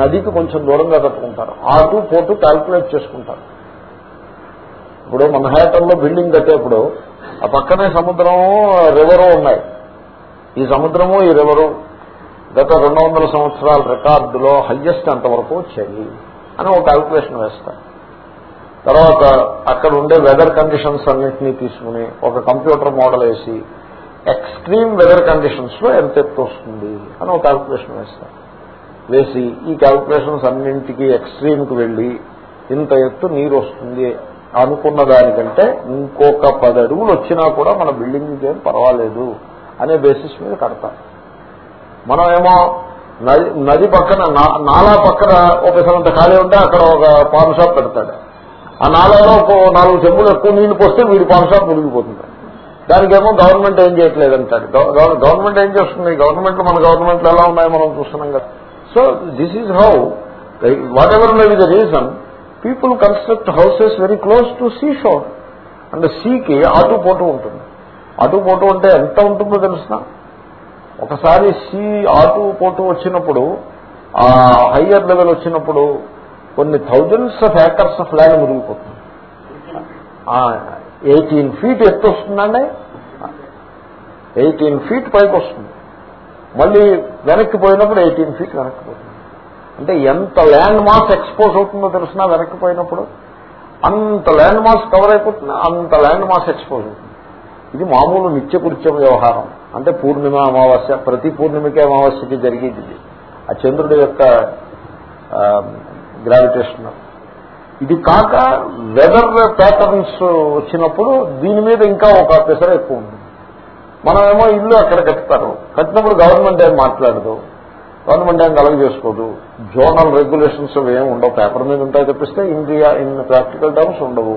నదికి కొంచెం దూరంగా కట్టుకుంటారు ఆటు పోటు క్యాల్కులేట్ చేసుకుంటారు ఇప్పుడు మన్హాటన్లో బిల్డింగ్ కట్టేప్పుడు ఆ పక్కనే సముద్రము రివరు ఉన్నాయి. ఈ సముద్రము ఈ రివరు గత రెండు వందల సంవత్సరాల రికార్డులో హయ్యెస్ట్ అంతవరకు వచ్చాయి అని ఒక క్యాల్కులేషన్ వేస్తారు. తర్వాత అక్కడ ఉండే వెదర్ కండిషన్స్ అన్నింటినీ తీసుకుని ఒక కంప్యూటర్ మోడల్ వేసి ఎక్స్ట్రీమ్ వెదర్ కండిషన్స్లో ఎంత ఎత్తు వస్తుంది అని ఒక క్యాల్కులేషన్ వేస్తారు. వేసి ఈ క్యాల్కులేషన్స్ అన్నింటికి ఎక్స్ట్రీమ్కి వెళ్ళి ఇంత ఎత్తు నీరు వస్తుంది అనుకున్న దానికంటే ఇంకొక పది అడుగులు వచ్చినా కూడా మన బిల్డింగ్ ఏం పర్వాలేదు అనే బేసిస్ మీద కడతాం మనమేమో నది నది పక్కన నాలా పక్కన ఒక పిసరంత ఖాళీ ఉంటే అక్కడ ఒక పాన్ షాప్ పెడతాడు. ఆ నాలలో నాలుగు చెంబులు ఎక్కువ నీళ్ళు పోస్తే వీడి పాన్ షాప్ మునిగిపోతుంది. దానికేమో గవర్నమెంట్ ఏం చేయట్లేదు అంటాడు. గవర్నమెంట్ ఏం చేస్తుంది? గవర్నమెంట్ మన గవర్నమెంట్లు ఎలా ఉన్నాయో మనం చూస్తున్నాం కదా. So this is how whatever may the reason people construct houses very close to sea shore and సీకి అటు పోటు ఉంటుంది. అటు పోటు అంటే ఎంత ఉంటుందో తెలుసిన ఒకసారి సీ ఆటు పోటు వచ్చినప్పుడు ఆ హయ్యర్ లెవెల్ వచ్చినప్పుడు కొన్ని thousands of acres of land మురిగిపోతుంది eighteen feet ఎత్తు వస్తుందండి. ఎయిటీన్ ఫీట్ పైకి వస్తుంది. మళ్ళీ వెనక్కి పోయినప్పుడు ఎయిటీన్ ఫీట్ వెనక్కి పోతుంది. అంటే ఎంత ల్యాండ్ మాస్ ఎక్స్పోజ్ అవుతుందో తెలిసినా వెనక్కి పోయినప్పుడు అంత ల్యాండ్ మాస్ కవర్ అయిపోతుంది అంత ల్యాండ్ మాస్ ఎక్స్పోజ్ అవుతుంది. ఇది మామూలు నిత్యకృత్యం వ్యవహారం. అంటే పూర్ణిమ అమావాస్య ప్రతి పూర్ణిమకి అమావాస్యకి జరిగేది ఇది. ఆ చంద్రుడి యొక్క గ్రావిటేషన్ ఇది కాక వెదర్ ప్యాటర్న్స్ వచ్చినప్పుడు దీని మీద ఇంకా ఒక పెసర ఎక్కువ ఉంది మనమేమో ఇల్లు అక్కడ కట్టుతారు. కట్టినప్పుడు గవర్నమెంట్ ఏం మాట్లాడదు. గవర్నమెంట్ ఏం కలగ చేసుకోదు. జోనల్ రెగ్యులేషన్స్ ఏమి ఉండవు. పేపర్ మీద ఉంటాయి తప్పిస్తే ఇండియా ఇన్ ప్రాక్టికల్ టర్మ్స్ ఉండవు.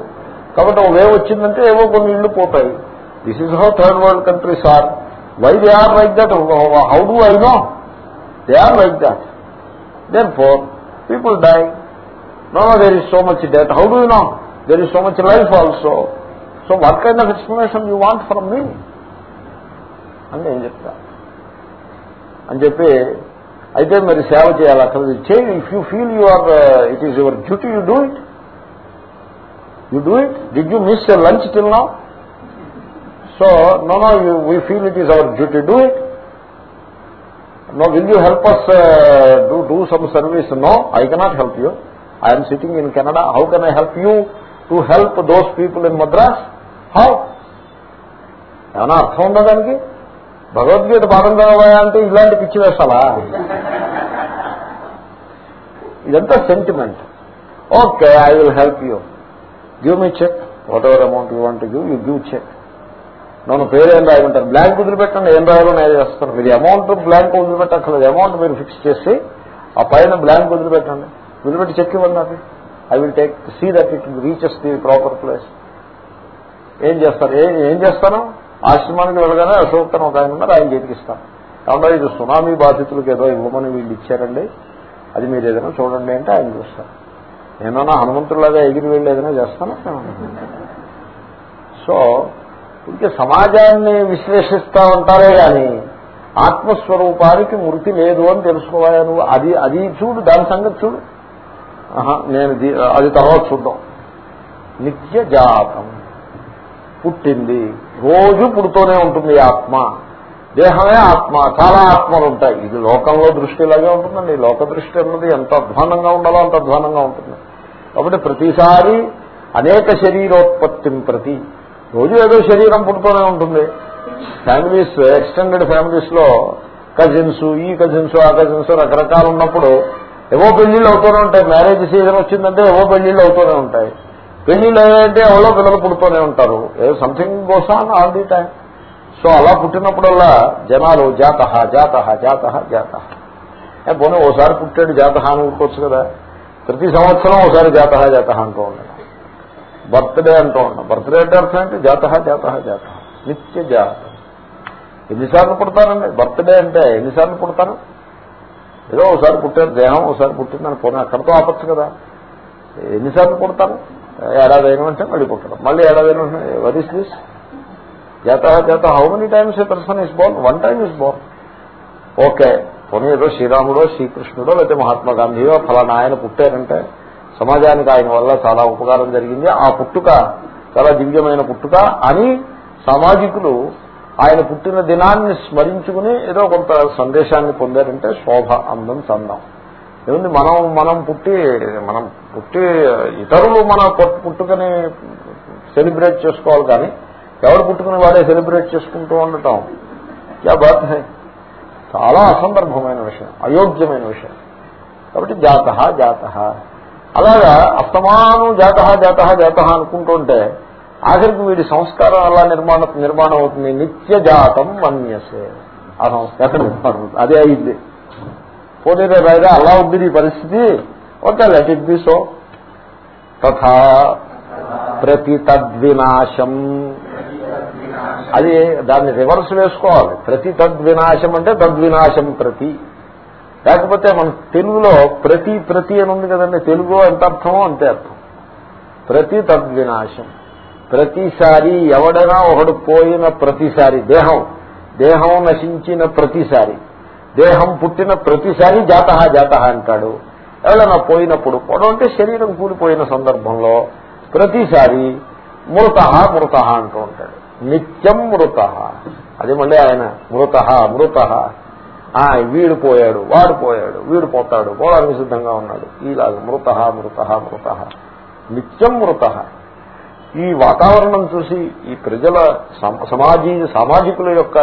కాబట్టి ఒక వే వచ్చిందంటే ఏవో కొన్ని ఇళ్ళు పోతాయి. This is how third world countries are why they are like that how do I know they are like that then four people die no there is so much death how do you know there is so much life also so what kind of explanation you want from me అని నేను చెప్తా అని చెప్పి అయితే మరి సేవ చేయాలి అక్కడ చేయి if you feel your it is your duty you do it you do it did you miss your lunch till now so no no you we feel it is our duty do it no will you help us do do some service no I cannot help you I'm sitting in Canada how can I help you to help those people in Madras how ఏమైనా అర్థం ఉందా దానికి భగవద్గీత పాఠం చదవయా అంటే ఇలాంటి పిచ్చి వేస్తావా ఇదంతా sentiment okay I will help you give me cheque whatever amount you want give you give cheque నన్ను పేరేం రాయమంటారు? బ్లాంక్ వదిలిపెట్టండి. ఏం రాయాలో నేను చేస్తాను మీరు అమౌంట్ బ్లాంక్ వదిలిపెట్టక్కర్లేదు. అమౌంట్ మీరు ఫిక్స్ చేసి ఆ పైన బ్లాంక్ వదిలిపెట్టండి. వదిలిపెట్టి చెక్ ఇవ్వండి నాకు I will take see that it reaches the proper place ఏం చేస్తారు? ఏం చేస్తాను? ఆశ్రమానికి వెళ్ళగానే అశోక్తను ఒక ఆయన ఉన్నారు. ఆయన చేతికి ఇస్తాను. కాబట్టి ఇది సునామీ బాధితులకు ఏదో ఇవ్వమని వీళ్ళు ఇచ్చారండి. అది మీరు ఏదైనా చూడండి అంటే ఆయన చూస్తారు. నేనన్నా హనుమంతులాగా ఎగిరి వెళ్ళి ఏదైనా చేస్తాను? సో ఇంకా సమాజాన్ని విశ్లేషిస్తా ఉంటారే కానీ ఆత్మస్వరూపానికి మృతి లేదు అని తెలుసుకోవాలి నువ్వు. అది అది చూడు దాని సంగతి చూడు. నేను అది తర్వాత చూద్దాం. నిత్య జాతం పుట్టింది. రోజు పుడుతూనే ఉంటుంది ఆత్మ. దేహమే ఆత్మ. చాలా ఆత్మలు ఉంటాయి. ఇది లోకంలో దృష్టి ఇలాగే ఉంటుందండి. లోక దృష్టి అన్నది ఎంత అధ్వానంగా ఉండాలో అంత అధ్వానంగా ఉంటుంది. కాబట్టి ప్రతిసారి అనేక శరీరోత్పత్తిని ప్రతి రోజు ఏదో శరీరం పుడుతూనే ఉంటుంది. ఫ్యామిలీస్ ఎక్స్టెండెడ్ ఫ్యామిలీస్లో కజిన్స్ ఈ కజిన్స్ ఆ కజిన్స్ రకరకాలు ఉన్నప్పుడు ఏవో పెళ్ళిళ్ళు అవుతూనే ఉంటాయి. మ్యారేజ్ సీజన్ వచ్చిందంటే ఏవో పెళ్ళిళ్ళు అవుతూనే ఉంటాయి. పెళ్ళిళ్ళు ఏంటంటే ఎవరో పిల్లలు పుడుతూనే ఉంటారు. ఏదో సంథింగ్ కోసం ఆల్ ది టైం సో అలా పుట్టినప్పుడల్లా జనాలు జాత జాత జాత జాత పోనీ ఓసారి పుట్టాడు జాత అని ఊరుకోవచ్చు కదా. ప్రతి సంవత్సరం ఒకసారి జాత జాత అంటూ ఉండాలి బర్త్డే అంటూ ఉన్నాం బర్త్డే అంటే అర్థం ఏంటి? జాత జాత జాత నిత్య జాత ఎన్నిసార్లు పుడతారండి? బర్త్డే అంటే ఎన్నిసార్లు పుడతారు? ఏదో ఒకసారి పుట్టారు దేహం ఒకసారి పుట్టిందని పోనీ అక్కడితో ఆపచ్చు కదా. ఎన్నిసార్లు పుడతారు? ఏడాది అయిన వెంటనే మళ్ళీ పుట్టడం. మళ్ళీ ఏడాది అయిన వెంటనే వరిస్ దిస్ జాత జాత. How many times a person is born one time is born okay పోనీ ఏదో శ్రీరాముడో శ్రీకృష్ణుడో లేకపోతే మహాత్మా గాంధీయో ఫలానా ఆయన పుట్టారంటే సమాజానికి ఆయన వల్ల చాలా ఉపకారం జరిగింది. ఆ పుట్టుక చాలా దివ్యమైన పుట్టుక అని సామాజికులు ఆయన పుట్టిన దినాన్ని స్మరించుకుని ఏదో కొంత సందేశాన్ని పొందారంటే శోభ అందం చందం. ఏముంది? మనం మనం పుట్టి మనం పుట్టి ఇతరులు మన పుట్టుకని సెలబ్రేట్ చేసుకోవాలి కానీ ఎవరు పుట్టుకుని వాడే సెలబ్రేట్ చేసుకుంటూ ఉండటం? యా బాత్ హై చాలా అసందర్భమైన విషయం అయోగ్యమైన విషయం. కాబట్టి జాత జాత అలాగా అస్తమానం జాత జాత జాత అనుకుంటుంటే ఆఖరికి వీడి సంస్కారం అలా నిర్మాణ నిర్మాణం అవుతుంది నిత్య జాతం మన్యసే. ఆ సంస్కారం నిర్మాణం. అదే అయింది. పోనీ రైగా అలా ఉంది ఈ పరిస్థితి. Okay let it be so తథా ప్రతి తద్వినాశం. అది దాన్ని రివర్స్ వేసుకోవాలి. ప్రతి తద్వినాశం అంటే తద్వినాశం ప్రతి. లేకపోతే మన తెలుగులో ప్రతి ప్రతి అని ఉంది కదండి. తెలుగు ఎంత అర్థమో అంతే అర్థం. ప్రతి తద్వినాశం. ప్రతిసారి ఎవడైనా ఒకడు పోయిన ప్రతిసారి దేహం. దేహం నశించిన ప్రతిసారి. దేహం పుట్టిన ప్రతిసారి జాత జాత అంటాడు. ఎవరైనా పోయినప్పుడు పోవడం అంటే శరీరం కూలిపోయిన సందర్భంలో ప్రతిసారి మృత మృత అంటూ ఉంటాడు. నిత్యం మృత. అది మళ్ళీ ఆయన మృత మృత. వీడు పోయాడు వాడు పోయాడు వీడు పోతాడు పోవడానికి సిద్ధంగా ఉన్నాడు. ఈలాగ మృత మృత మృత. నిత్యం మృత. ఈ వాతావరణం చూసి ఈ ప్రజల సమాజీ సామాజికుల యొక్క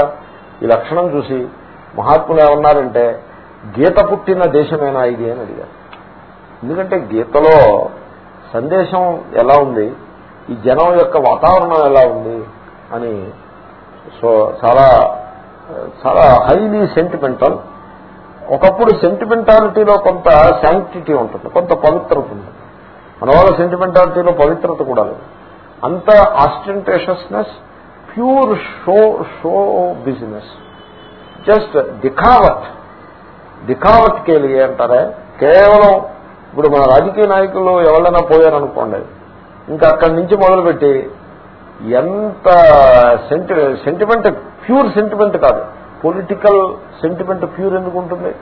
ఈ లక్షణం చూసి మహాత్ములు ఏమన్నారంటే గీత పుట్టిన దేశమేనా ఇది అని అడిగారు. ఎందుకంటే గీతలో సందేశం ఎలా ఉంది? ఈ జనం యొక్క వాతావరణం ఎలా ఉంది? అని సో చాలా చాలా హైలీ సెంటిమెంటల్ ఒకప్పుడు సెంటిమెంటాలిటీలో కొంత శాంక్టిటీ ఉంటుంది కొంత పవిత్రత ఉంది మన వాళ్ళ సెంటిమెంటాలిటీలో పవిత్రత కూడా లేదు. అంత ostentatiousness pure show show business just దిఖావత్. దిఖావత్ కేలి అంటారే. కేవలం ఇప్పుడు మన రాజకీయ నాయకులు ఎవరైనా పోయారనుకోండి ఇంకా అక్కడి నుంచి మొదలుపెట్టి ఎంత సెంటి సెంటిమెంట్ ప్యూర్ సెంటిమెంట్ కాదు. పొలిటికల్ సెంటిమెంట్ ప్యూర్ ఎందుకు ఉంటుంది?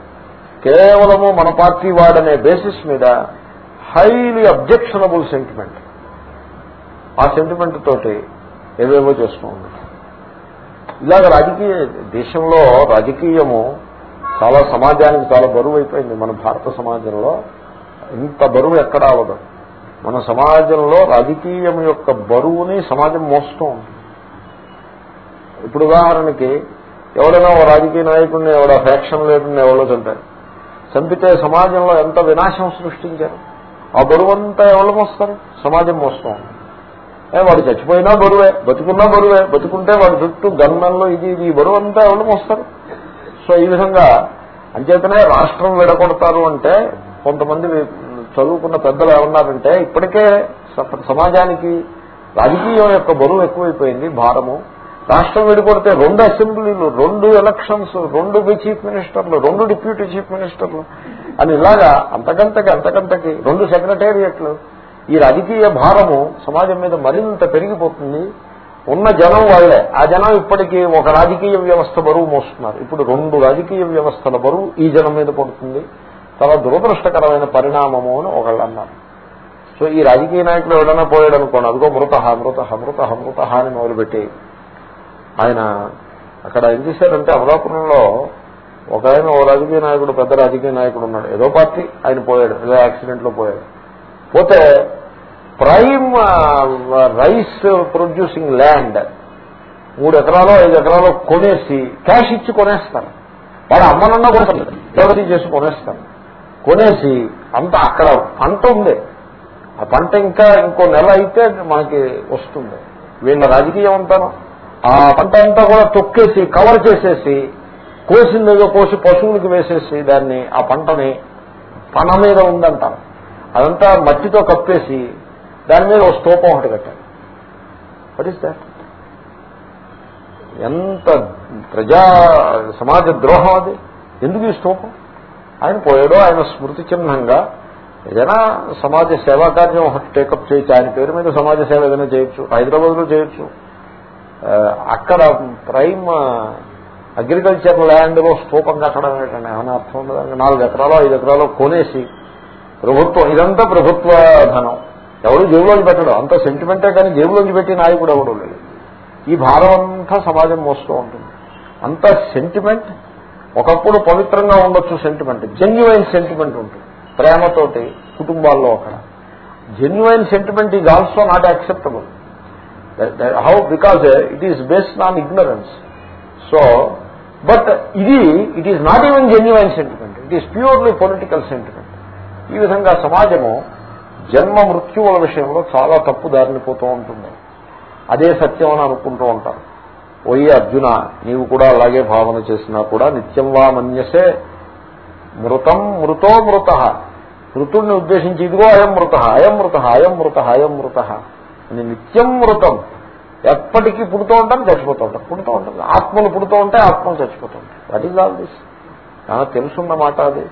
కేవలము మన పార్టీ వాడనే బేసిస్ మీద హైలీ అబ్జెక్షనబుల్ సెంటిమెంట్ ఆ సెంటిమెంట్ తోటి ఏవేవో చేస్తూ ఉంటుంది ఇలాగ రాజకీయ దేశంలో రాజకీయము చాలా సమాజానికి చాలా బరువు అయిపోయింది మన భారత సమాజంలో. ఇంత బరువు ఎక్కడ అవ్వదు. మన సమాజంలో రాజకీయం యొక్క బరువుని సమాజం మోస్తూ ఉంటుంది. ఇప్పుడు ఉదాహరణకి ఎవడైనా ఓ రాజకీయ నాయకుడిని ఎవడో ఫ్యాక్షన్ లీడర్ని ఎవరో చంపారు. చంపితే సమాజంలో ఎంత వినాశం సృష్టించారు? ఆ బరువు అంతా ఎవరు మోస్తారు? సమాజం మోస్తూ ఉంటుంది. వాడు చచ్చిపోయినా బరువే బతుకున్నా బరువే బతుకుంటే వాడి చుట్టూ గన్నంలో ఇది ఇది బరువు అంతా ఎవరు మోస్తారు? సో ఈ విధంగా అంచేతనే రాష్ట్రం విడగొడతారు అంటే కొంతమంది చదువుకున్న పెద్దలు ఏమన్నారంటే ఇప్పటికే సమాజానికి రాజకీయం యొక్క బరువు ఎక్కువైపోయింది భారము. రాష్ట్రం విడిపడితే రెండు అసెంబ్లీలు రెండు ఎలక్షన్స్ రెండు చీఫ్ మినిస్టర్లు రెండు డిప్యూటీ చీఫ్ మినిస్టర్లు అని ఇలాగా అంతకంతకి అంతకంతకి రెండు సెక్రటేరియట్లు. ఈ రాజకీయ భారము సమాజం మీద మరింత పెరిగిపోతుంది. ఉన్న జనం వాళ్ళే ఆ జనం ఇప్పటికీ ఒక రాజకీయ వ్యవస్థ బరువు మోస్తున్నారు. ఇప్పుడు రెండు రాజకీయ వ్యవస్థల బరువు ఈ జనం మీద పడుతుంది. చాలా దురదృష్టకరమైన పరిణామము అని ఒకళ్ళు అన్నారు. సో ఈ రాజకీయ నాయకులు ఎవరైనా పోయాడు అనుకోండి అదిగో మృత మృత మృత మృత అని మొదలుపెట్టి ఆయన అక్కడ ఏం చేశారంటే అమలాపురంలో ఒక ఆయన ఓ రాజకీయ నాయకుడు పెద్ద రాజకీయ నాయకుడు ఉన్నాడు. ఏదో పార్టీ ఆయన పోయాడు ఏదో యాక్సిడెంట్లో పోయాడు. పోతే ప్రైమ్ రైస్ ప్రొడ్యూసింగ్ ల్యాండ్ మూడు ఎకరాలు ఐదు ఎకరాలు కొనేసి క్యాష్ ఇచ్చి కొనేస్తాను వాడు అమ్మనన్నా కూడా డెలివరీ చేసి కొనేస్తాను కొనేసి అంతా అక్కడ పంట ఉంది. ఆ పంట ఇంకా ఇంకో నెల అయితే మనకి వస్తుంది. వీళ్ళ రాజకీయం అంటాను ఆ పంట అంతా కూడా తొక్కేసి కవర్ చేసేసి కోసిందేదో కోసి పశువులకు వేసేసి దాన్ని ఆ పంటని పన మీద ఉందంటారు. అదంతా మట్టితో కప్పేసి దాని మీద ఒక స్తూపం ఒకటి కట్టారు. వాట్ దాట్ ఎంత ప్రజా సమాజ ద్రోహం అది? ఎందుకు ఈ స్తూపం? ఆయన పోయాడు ఆయన స్మృతి చిహ్నంగా ఏదైనా సమాజ సేవా కార్యం ఒకటి టేకప్ చేయొచ్చు. ఆయన పేరు మీద సమాజ సేవ ఏదైనా చేయొచ్చు. హైదరాబాద్లో చేయొచ్చు. అక్కడ ప్రైమ్ అగ్రికల్చర్ ల్యాండ్లో స్థూపం కట్టడం ఏంటంటే ఏమైనా అర్థం ఉండదు నాలుగు ఎకరాలు ఐదు ఎకరాలు కొనేసి ప్రభుత్వం ఇదంతా ప్రభుత్వ ధనం. ఎవరు జేబులోంచి పెట్టడం. అంత సెంటిమెంటే కానీ జేబులోంచి పెట్టి నాయకుడు ఎవడు లేదు ఈ భారం అంతా సమాజం మోస్తూ ఉంటుంది. అంత సెంటిమెంట్ ఒకప్పుడు పవిత్రంగా ఉండొచ్చు సెంటిమెంట్ జెన్యువైన్ సెంటిమెంట్ ఉంటుంది. ప్రేమతోటి కుటుంబాల్లో అక్కడ. Genuine sentiment is also not acceptable how because it is based on ignorance so but ఇది it is not even genuine sentiment it is purely political sentiment ఈ విధంగా సమాజము జన్మ మృత్యువుల విషయంలో చాలా తప్పు దారిని పోతూ ఉంటుంది. అదే సత్యం అని అనుకుంటూ ఉంటారు. ఓయి అర్జున నీవు కూడా అలాగే భావన చేసినా కూడా నిత్యం వా మన్యసే మృతం మృతో మృత. మృతుడిని ఉద్దేశించి ఇదిగో అయం మృత అయం మృత అయం మృత అయం మృత. అని నిత్యం మృతం. ఎప్పటికీ పుడుతూ ఉంటాం చచ్చిపోతూ ఉంటాం. పుడుతూ ఉంటాం. ఆత్మలు పుడుతూ ఉంటాయి ఆత్మలు చచ్చిపోతూ ఉంటాయి. వాట్ ఈజ్ ఆల్ దిస్ నాకు తెలుసున్న మాట అది.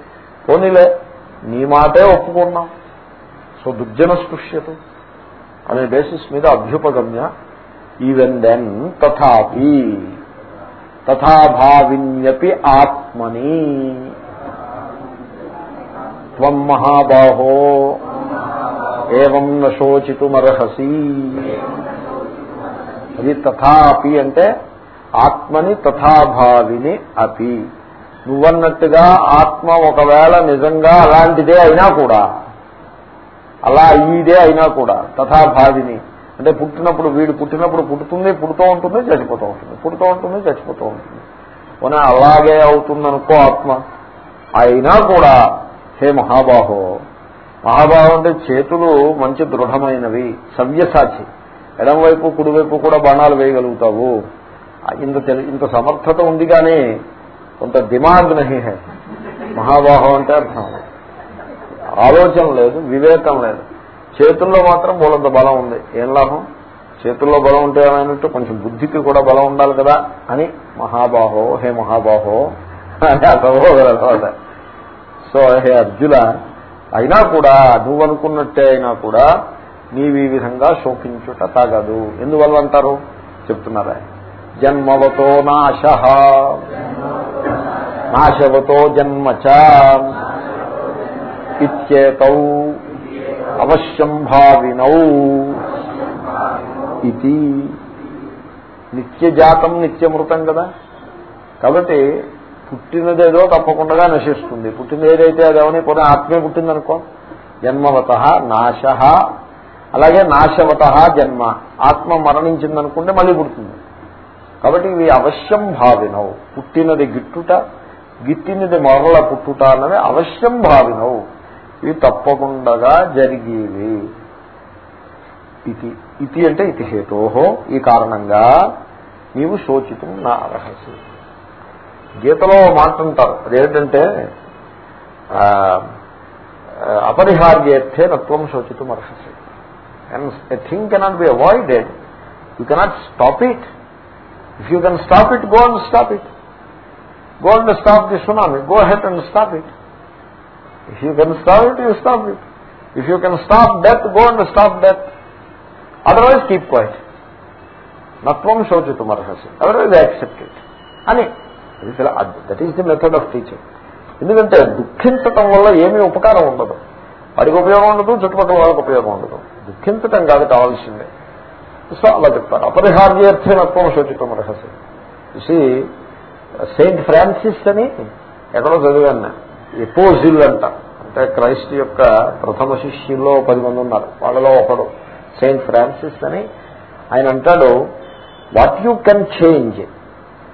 పోనీలే నీ మాటే ఒప్పుకున్నాం. సో దుర్జన స్పృశ్యత. అనే బేసిస్ మీద అభ్యుపగమ్య ఈవెన్ దెన్ తథాపి తథాభావిన్యపి ఆత్మని త్వం మహాబాహో ఏం నశోచితుమర్హసి అది తథాపి అంటే ఆత్మని తథాభావిని అపి. నువ్వన్నట్టుగా ఆత్మ ఒకవేళ నిజంగా అలాంటిదే అయినా కూడా అలా అయ్యిదే అయినా కూడా తథాభావిని. అంటే పుట్టినప్పుడు వీడు పుట్టినప్పుడు పుట్టుతుంది పుడుతూ ఉంటుంది చచ్చిపోతూ ఉంటుంది. పుడుతూ ఉంటుంది చచ్చిపోతూ ఉంటుంది. పోనీ అలాగే అవుతుందనుకో ఆత్మ. అయినా కూడా హే మహాబాహో మహాబాహు అంటే చేతులు మంచి దృఢమైనవి సవ్యసాచి. ఎడంవైపు కుడివైపు కూడా బాణాలు వేయగలుగుతావు. ఇంత ఇంత సమర్థత ఉంది కానీ కొంత దిమాగ్ నహి హే. మహాబాహం అంటే అర్థం. ఆలోచన లేదు వివేకం లేదు. చేతుల్లో మాత్రం మూలంత బలం ఉంది. ఏం లాభం? చేతుల్లో బలం ఉంటే అన్నట్టు కొంచెం బుద్ధికి కూడా బలం ఉండాలి కదా అని మహాబాహో హే మహాబాహో అని సో హే అర్జున అయినా కూడా నువ్వు అనుకున్నట్టే అయినా కూడా నీవు ఈ విధంగా శోకించుట తగదు. ఎందువల్ల అంటారు? చెప్తున్నారా? జన్మవతో నాశ. నాశవతో జన్మచ. ఇచ్చేతౌ అవశ్యం భావినౌ ఇది. నిత్యజాతం నిత్యమృతం కదా? కాబట్టి పుట్టినదేదో తప్పకుండా నశిస్తుంది. పుట్టిన ఏదైతే అదేమని కొన్ని ఆత్మే పుట్టిందనుకో జన్మవత నాశ. అలాగే నాశవత జన్మ. ఆత్మ మరణించిందనుకుంటే మళ్ళీ పుడుతుంది. కాబట్టి ఇవి అవశ్యం భావినవు పుట్టినది గిట్టుట గిట్టినది మరల పుట్టుట అన్నది అవశ్యం భావినవు ఇవి తప్పకుండా జరిగేవి. ఇది ఇది అంటే ఇది హేతోహో. ఈ కారణంగా నీవు శోచితం నా అర్హసి గీతలో మాట అంటారు అదేంటంటే అపరిహార్యేర్థే నత్వం శోచితం అర్హసి. And a thing cannot be avoided you cannot stop it if you can stop it go and stop it go and stop the tsunami go ahead and stop it If you can stop it, you stop it. If you can stop death, go and stop death. Otherwise, keep quiet. Natvam shochitum arhasi. Otherwise, accept it. అని that is the method of teaching ఎందుకంటే దుఃఖించటం వల్ల ఏమీ ఉపకారం ఉండదు వాడికి ఉపయోగం ఉండదు చుట్టుపక్కల వాళ్ళకి ఉపయోగం ఉండదు దుఃఖించటం కాదు కావాల్సిందే సో అలా చెప్తారు అపరిహార్యర్థే నత్వం శోచితం రహస్యం చూసి సెయింట్ ఫ్రాన్సిస్ అని ఎక్కడో చదివాను నేను ఎపోజిల్ అంట అంటే క్రైస్ట్ యొక్క ప్రథమ శిష్యుల్లో పది మంది ఉన్నారు వాళ్ళలో ఒకడు సెయింట్ ఫ్రాన్సిస్ అని ఆయన అంటాడు what you can change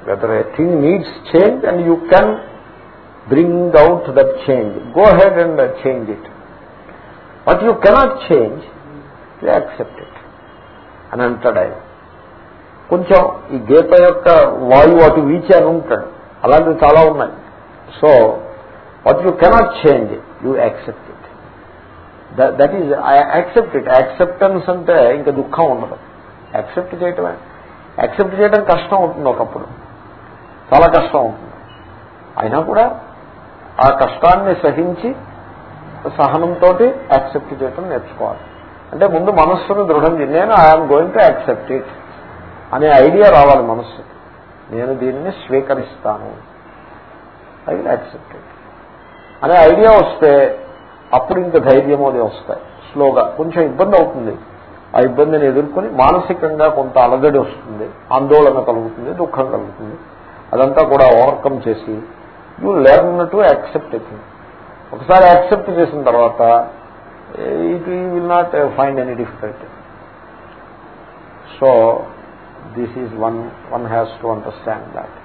whether a thing needs change and you can bring out that change go ahead and change it what you cannot change you accept it అని అంటాడు ఆయన. కొంచెం ఈ గీత యొక్క వాయువు అటు వీచి అని ఉంటాడు. అలాంటివి చాలా ఉన్నాయి. So what you cannot change you accept it that is accept it acceptance అంటే ఇంకా దుఃఖం ఉండదు. యాక్సెప్ట్ చేయటమే. యాక్సెప్ట్ చేయడం కష్టం ఉంటుంది ఒకప్పుడు. చాలా కష్టం ఉంటుంది. అయినా కూడా ఆ కష్టాన్ని సహించి సహనంతో యాక్సెప్ట్ చేయటం నేర్చుకోవాలి. అంటే ముందు మనస్సును దృఢం నేను I'm going to accept it అనే ఐడియా రావాలి మనస్సు నేను దీనిని స్వీకరిస్తాను. ఐ విల్ యాక్సెప్ట్ ఇట్ అనే ఐడియా వస్తే అప్పుడు ఇంత ధైర్యము అది వస్తాయి. స్లోగా కొంచెం ఇబ్బంది అవుతుంది. ఆ ఇబ్బందిని ఎదుర్కొని మానసికంగా కొంత అలగడి వస్తుంది. ఆందోళన కలుగుతుంది దుఃఖం కలుగుతుంది. అదంతా కూడా ఓవర్కమ్ చేసి you learn to accept it ఒకసారి యాక్సెప్ట్ చేసిన తర్వాత it will not find any difficulty. So this is one one has to understand that.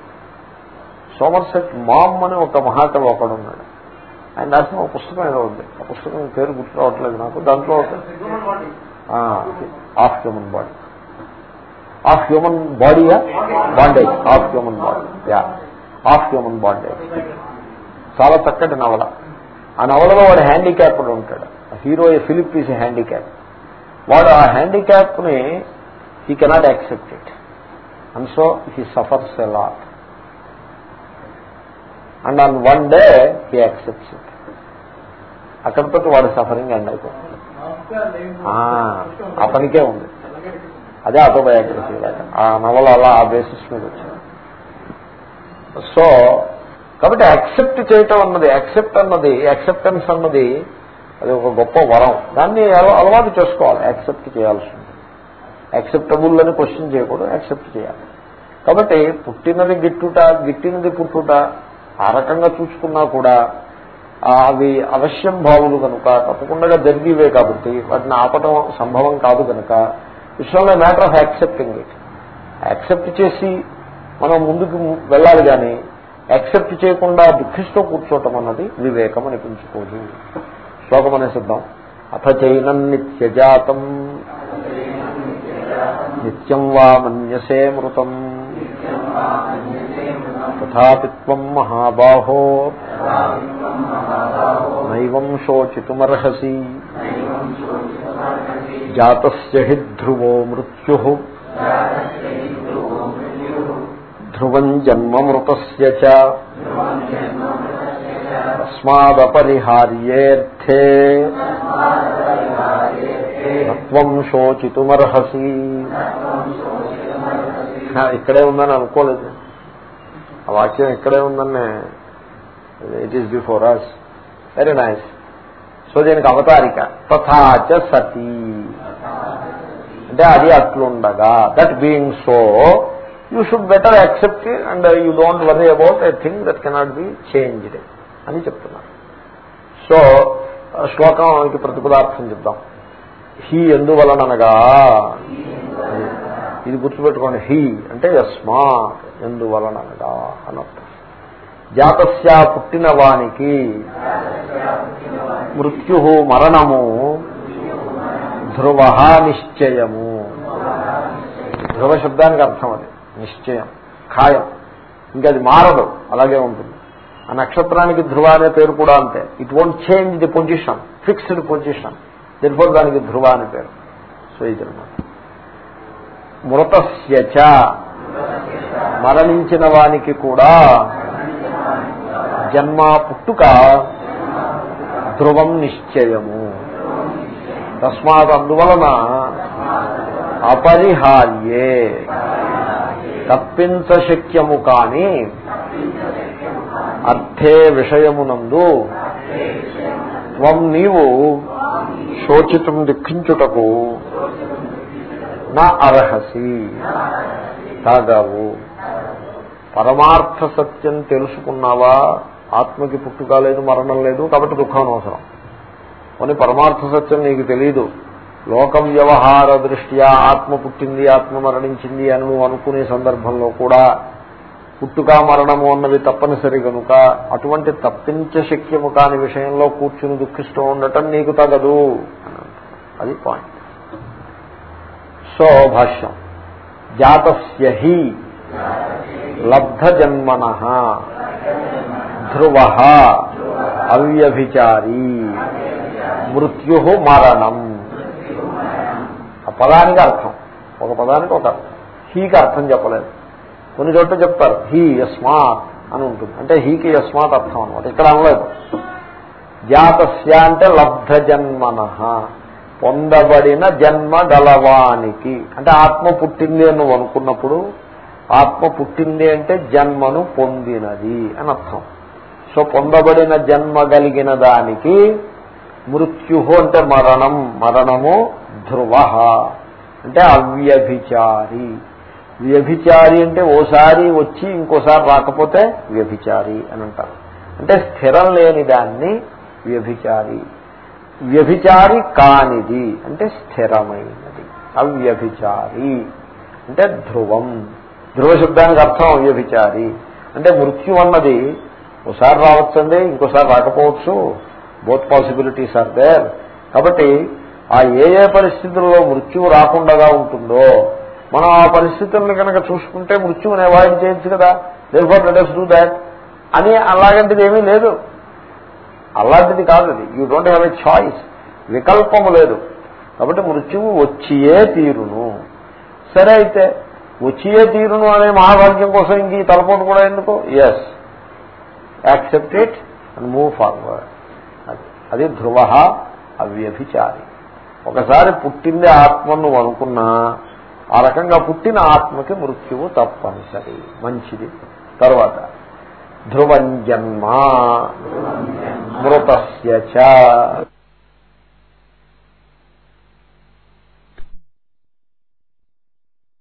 Somerset Maugham అని ఒక మహాకవి ఒకడున్నాడు. ఆయన రాసిన ఒక పుస్తకం ఏదో ఉంది. ఆ పుస్తకం పేరు గుర్తు రావట్లేదు నాకు. దాంట్లో of human body. Of human బాడీయా bondage. Of human body. Yeah. Of human bondage. చాలా చక్కటి నవల. ఆ నవలలో వాడు హ్యాండిక్యాప్ ఉంటాడు. Hero Philip is handicap. వాడు ఆ హ్యాండిక్యాప్ని he cannot accept it. And so he suffers a lot. And on one day he accepts it అక్కడితో వాడి సఫరింగ్ ఎండ్ అయిపోతుంది అతనికే ఉంది. అదే ఆటోబయోగ్రఫీ లాగా. ఆ నవల అలా ఆ బేసిస్ మీద వచ్చింది. సో కాబట్టి యాక్సెప్ట్ చేయటం అన్నది యాక్సెప్ట్ అన్నది యాక్సెప్టెన్స్ అన్నది అది ఒక గొప్ప వరం. దాన్ని అలవాటు చేసుకోవాలి. యాక్సెప్ట్ చేయాల్సి ఉంది యాక్సెప్టబుల్ అని క్వశ్చన్ చేయకూడదు. యాక్సెప్ట్ చేయాలి. కాబట్టి పుట్టినది గిట్టుట గిట్టినది పుట్టుట ఆ రకంగా చూసుకున్నా కూడా అవి అవశ్యం భావులు కనుక తప్పకుండా జరిగివే కాబట్టి వాటిని ఆపటం సంభవం కాదు కనుక విషయంలో matter of accepting it. Accept చేసి మనం ముందుకు వెళ్ళాలి కానీ యాక్సెప్ట్ చేయకుండా దుఃఖిస్తూ కూర్చోవటం అన్నది వివేకం అనిపించుకోదు. శ్లోకం అనే సిద్ధం అథ చైనం నిత్యజాతం. నిత్యం వా మన్యసే మృతం. తథాపిత్వం మహాబాహో. నైవం శోచితుమర్హసి. జాతస్య హి ధ్రువో మృత్యు. ధ్రువం జన్మమృతస్య చ. తస్మాదపరిహార్యేర్థే. తత్వం శోచితుమర్హసి. ఇక్కడే ఉందని అనుకోలేదు. ఆ వాక్యం ఇక్కడే ఉందనే it is before us very nice so దీనికి అవతారిక. తథాచ సతీ. అంటే అది అట్లుండగా. That being so you should better accept and you don't worry about a thing that cannot be changed అని చెప్తున్నారు. సో శ్లోకానికి ప్రతిపదార్థం చెప్దాం. హీ ఎందువలనగా ఇది గుర్తుపెట్టుకోండి హీ అంటే యస్మాత్ ఎందువలనగా అనర్థం జాతస్య పుట్టిన వానికి మృత్యు మరణము ధ్రువ నిశ్చయము. ధ్రువ శబ్దానికి అర్థం అది నిశ్చయం ఖాయం. ఇంకా అది మారదు అలాగే ఉంటుంది. ఆ నక్షత్రానికి ధ్రువ అనే పేరు కూడా అంతే. It won't change the position fixed position దీనిపోతే దానికి ధ్రువ అనే పేరు. సో ఇది అనమాట మృతస్యచ మరణించిన వానికి కూడా జన్మ పుట్టుక ధ్రువం నిశ్చయము. తస్మాత్ అందువలన అపరిహార్యే. తప్పించశక్యము కాని అర్థే విషయమునందు త్వం నీవు శోచితం దుఃఖించుటకు నా అర్హసి. తాగావు. పరమార్థ సత్యం తెలుసుకున్నావా? ఆత్మకి పుట్టుక లేదు మరణం లేదు కాబట్టి దుఃఖం అవసరం కొన్ని పరమార్థ సత్యం నీకు తెలియదు లోక వ్యవహార దృష్ట్యా ఆత్మ పుట్టింది ఆత్మ మరణించింది అని నువ్వు అనుకునే సందర్భంలో కూడా పుట్టుక మరణము అన్నవి తప్పనిసరి కనుక అటువంటి తప్పించే శక్యము కాని విషయంలో కూర్చుని దుఃఖిస్తూ ఉండటం నీకు తగదు. అది పాయింట్ సో భాష్యం జాతస్య హి లబ్ధజన్మన. ధ్రువ. అవ్యభిచారీ. మృత్యు మరణం. ఆ పదానికి అర్థం. ఒక పదానికి ఒక అర్థం. హీకి అర్థం చెప్పలేదు. కొన్ని చోట్ల చెప్తారు. హీ యస్మాత్ అని ఉంటుంది. అంటే హీకి యస్మాత్ అర్థం అనమాట ఇక్కడ అనలేదు. జాతస్య అంటే లబ్ధజన్మన. పొందబడిన జన్మ గలవానికి. అంటే ఆత్మ పుట్టింది అని నువ్వు అనుకున్నప్పుడు ఆత్మ పుట్టింది అంటే జన్మను పొందినది అని అర్థం. సో పొందబడిన జన్మ కలిగిన దానికి మృత్యు అంటే మరణం మరణము ధ్రువ. అంటే అవ్యభిచారి. వ్యభిచారి అంటే ఓసారి వచ్చి ఇంకోసారి రాకపోతే వ్యభిచారి అని అంటారు. అంటే స్థిరం లేని దాన్ని వ్యభిచారి వ్యభిచారి కానిది అంటే స్థిరమైనది. అవ్యభిచారి అంటే ధ్రువం. ధ్రువ శబ్దానికి అర్థం అవ్యభిచారి. అంటే మృత్యు అన్నది ఒకసారి రావచ్చండి ఇంకోసారి రాకపోవచ్చు. బోత్ పాసిబిలిటీస్ ఆర్ దేర్ కాబట్టి ఆ ఏ ఏ పరిస్థితుల్లో మృత్యువు రాకుండా ఉంటుందో మనం ఆ పరిస్థితులను కనుక చూసుకుంటే మృత్యువుని అవాయిడ్ చేయొచ్చు కదా. దేర్ లెటర్స్ డూ దాట్ అని అలాగంటిది ఏమీ లేదు. అలాంటిది కాదు అది. You don't have a choice వికల్పము లేదు. కాబట్టి మృత్యువు వచ్చియే తీరును. సరే అయితే వచ్చియే తీరును అనే మహాభాగ్యం కోసం ఇంక ఈ తలపోటు కూడా ఎందుకు? Yes accept it and move forward అది అది ధ్రువ అవ్యభిచారి. ఒకసారి పుట్టిందే ఆత్మను అనుకున్నా ఆ రకంగా పుట్టిన ఆత్మకి మృత్యువు తప్పనిసరి. మంచిది. తర్వాత ధ్రువం జన్మ మృతస్య చ.